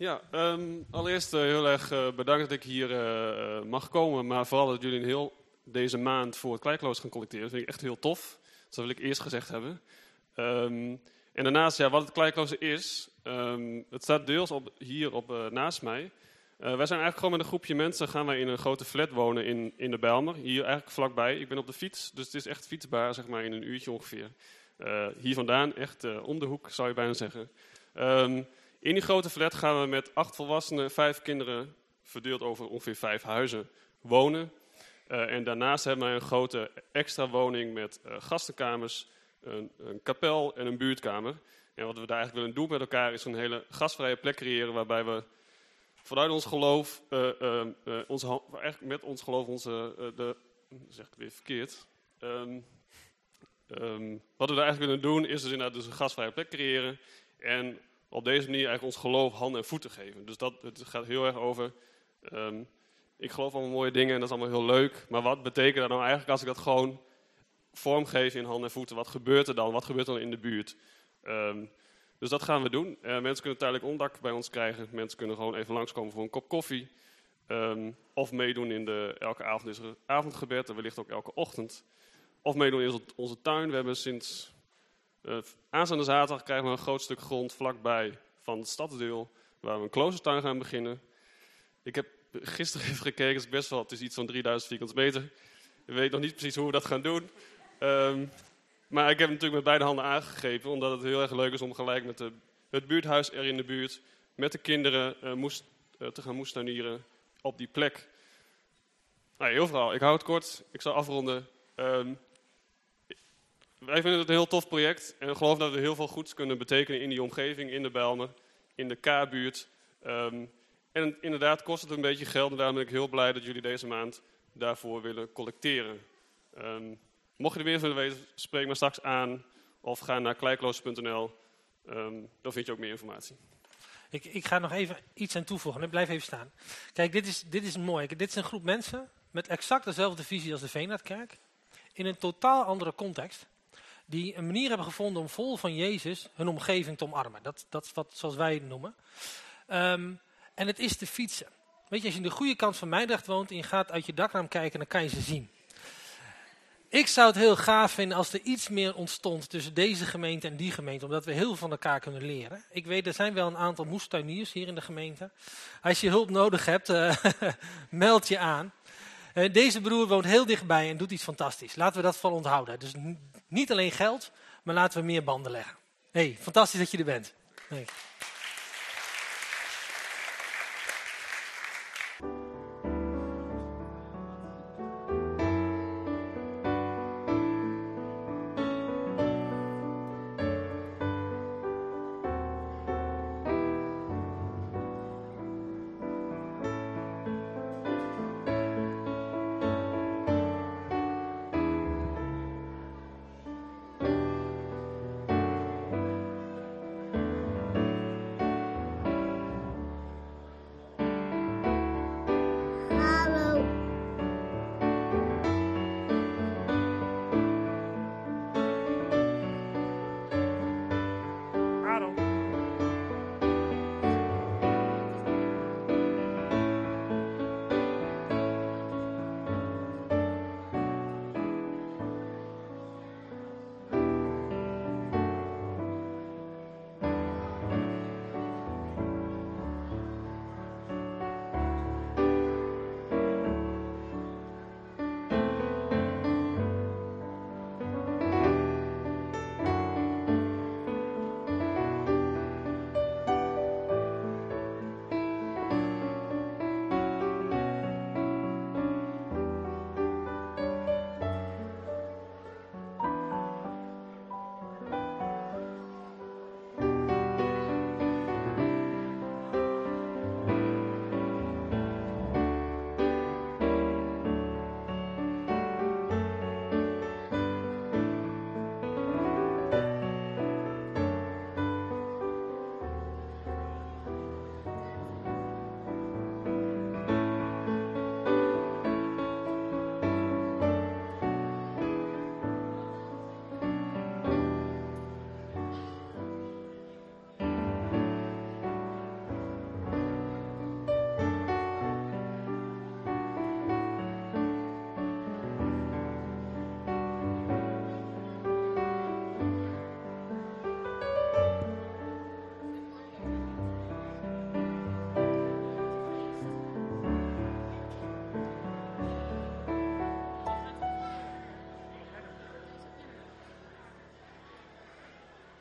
Ja, ehm, allereerst eh, heel erg eh, bedankt dat ik hier eh, mag komen. Maar vooral dat jullie een heel deze maand voor het Kleiklooster gaan collecteren. Dat vind ik echt heel tof. Dus dat wil ik eerst gezegd hebben. Ehm, en daarnaast, ja, wat het Kleiklooster is. ehm, het staat deels op, hier op, naast mij. Wij zijn eigenlijk gewoon met een groepje mensen gaan wij in een grote flat wonen in, in de Bijlmer. Hier eigenlijk vlakbij. Ik ben op de fiets, dus het is echt fietsbaar, zeg maar in een uurtje ongeveer. Hier vandaan, echt om de hoek zou je bijna zeggen. In die grote flat gaan we met acht volwassenen, vijf kinderen, verdeeld over ongeveer vijf huizen, wonen. Eh, en daarnaast hebben wij een grote extra woning met eh, gastenkamers, een, een kapel en een buurtkamer. En wat we daar eigenlijk willen doen met elkaar is een hele gastvrije plek creëren waarbij we vanuit ons geloof, ha- eigenlijk met ons geloof, onze, de, zeg ik weer verkeerd. Ehm, ehm, wat we daar eigenlijk willen doen is dus inderdaad dus een gastvrije plek creëren. En op deze manier eigenlijk ons geloof handen en voeten geven. Dus dat, het gaat heel erg over. ehm, ik geloof allemaal mooie dingen en dat is allemaal heel leuk. Maar wat betekent dat nou eigenlijk als ik dat gewoon vormgeef in handen en voeten? Wat gebeurt er dan? Wat gebeurt er dan in de buurt? Ehm, dus dat gaan we doen. Eh, mensen kunnen tijdelijk onderdak bij ons krijgen. Mensen kunnen gewoon even langskomen voor een kop koffie. Ehm, of meedoen in de, elke avond is er avondgebed en wellicht ook elke ochtend. Of meedoen in onze tuin. We hebben sinds eh, aanstaande zaterdag krijgen we een groot stuk grond vlakbij van het stadsdeel. Waar we een kloostertuin gaan beginnen. Ik heb gisteren [laughs] even gekeken, het is best wel, het is iets van 3000 vierkante meter. Ik weet nog niet precies hoe we dat gaan doen. Ehm, maar ik heb natuurlijk met beide handen aangegeven, omdat het heel erg leuk is om gelijk met de, het buurthuis er in de buurt, met de kinderen eh, moest, eh, te gaan moestuinieren op die plek. Nou, heel vooral, ik hou het kort, ik zal afronden. Ehm, wij vinden het een heel tof project en geloven dat we heel veel goeds kunnen betekenen in die omgeving, in de Bijlmer, in de K-buurt. Ehm, en inderdaad kost het een beetje geld en daarom ben ik heel blij dat jullie deze maand daarvoor willen collecteren. Ehm, mocht je er meer van weten, spreek me straks aan of ga naar kleikloos.nl. Ehm, dan vind je ook meer informatie. Ik, ik ga nog even iets aan toevoegen. Ik blijf even staan. Kijk, dit is, dit is mooi. Dit is een groep mensen met exact dezelfde visie als de Veenhardkerk. In een totaal andere context. Die een manier hebben gevonden om vol van Jezus hun omgeving te omarmen. Dat, dat is wat, zoals wij het noemen. Ehm, en het is de fietsen. Weet je, als je aan de goede kant van Meidrecht woont en je gaat uit je dakraam kijken, dan kan je ze zien. Ik zou het heel gaaf vinden als er iets meer ontstond tussen deze gemeente en die gemeente, omdat we heel veel van elkaar kunnen leren. Ik weet, er zijn wel een aantal moestuiniers hier in de gemeente. Als je hulp nodig hebt, eh, [laughs] meld je aan. Eh, deze broer woont heel dichtbij en doet iets fantastisch. Laten we dat vooral onthouden. Dus niet alleen geld, maar laten we meer banden leggen. hey, fantastisch dat je er bent.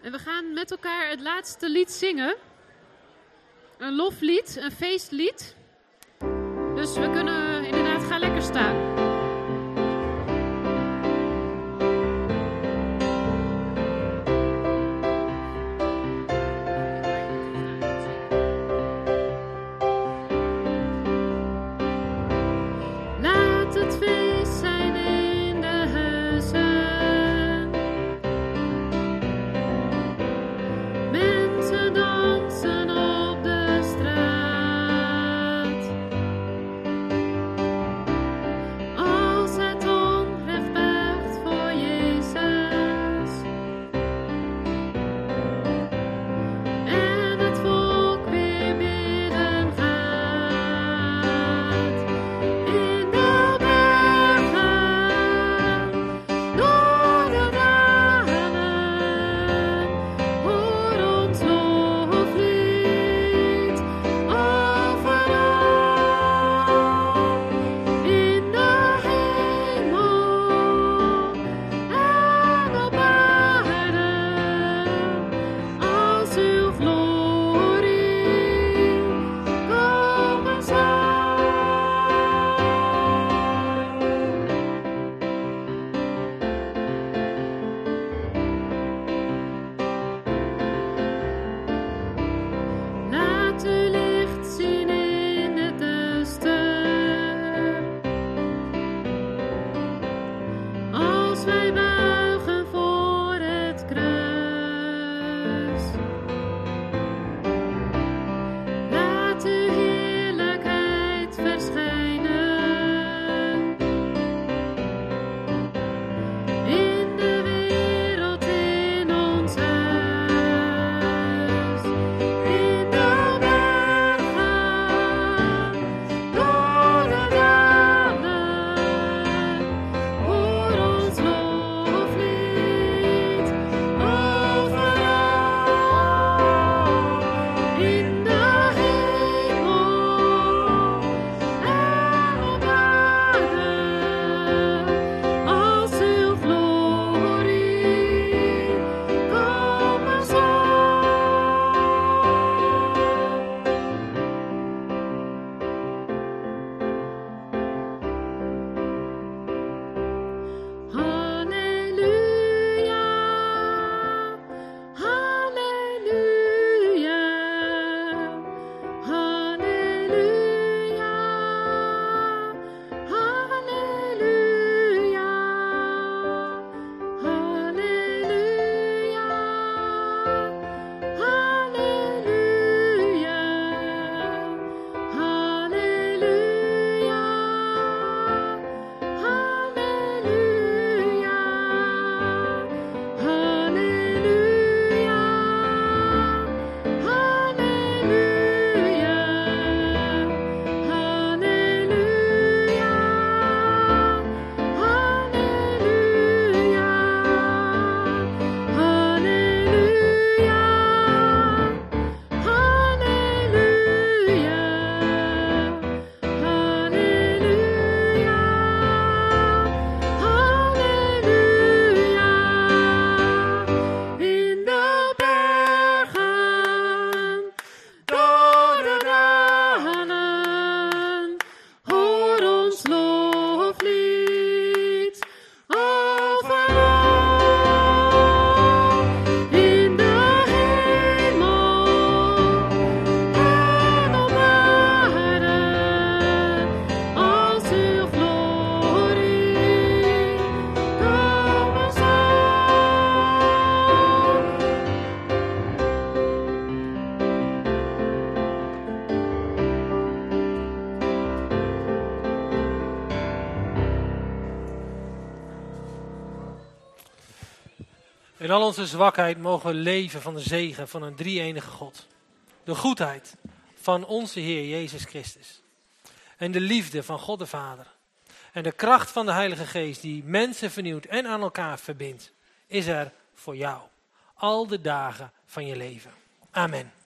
En we gaan met elkaar het laatste lied zingen. Een loflied, een feestlied. Dus we kunnen inderdaad, ga lekker staan. In al onze zwakheid mogen we leven van de zegen van een drie-enige God. De goedheid van onze Heer Jezus Christus. En de liefde van God de Vader. En de kracht van de Heilige Geest die mensen vernieuwt en aan elkaar verbindt, is er voor jou. Al de dagen van je leven. Amen.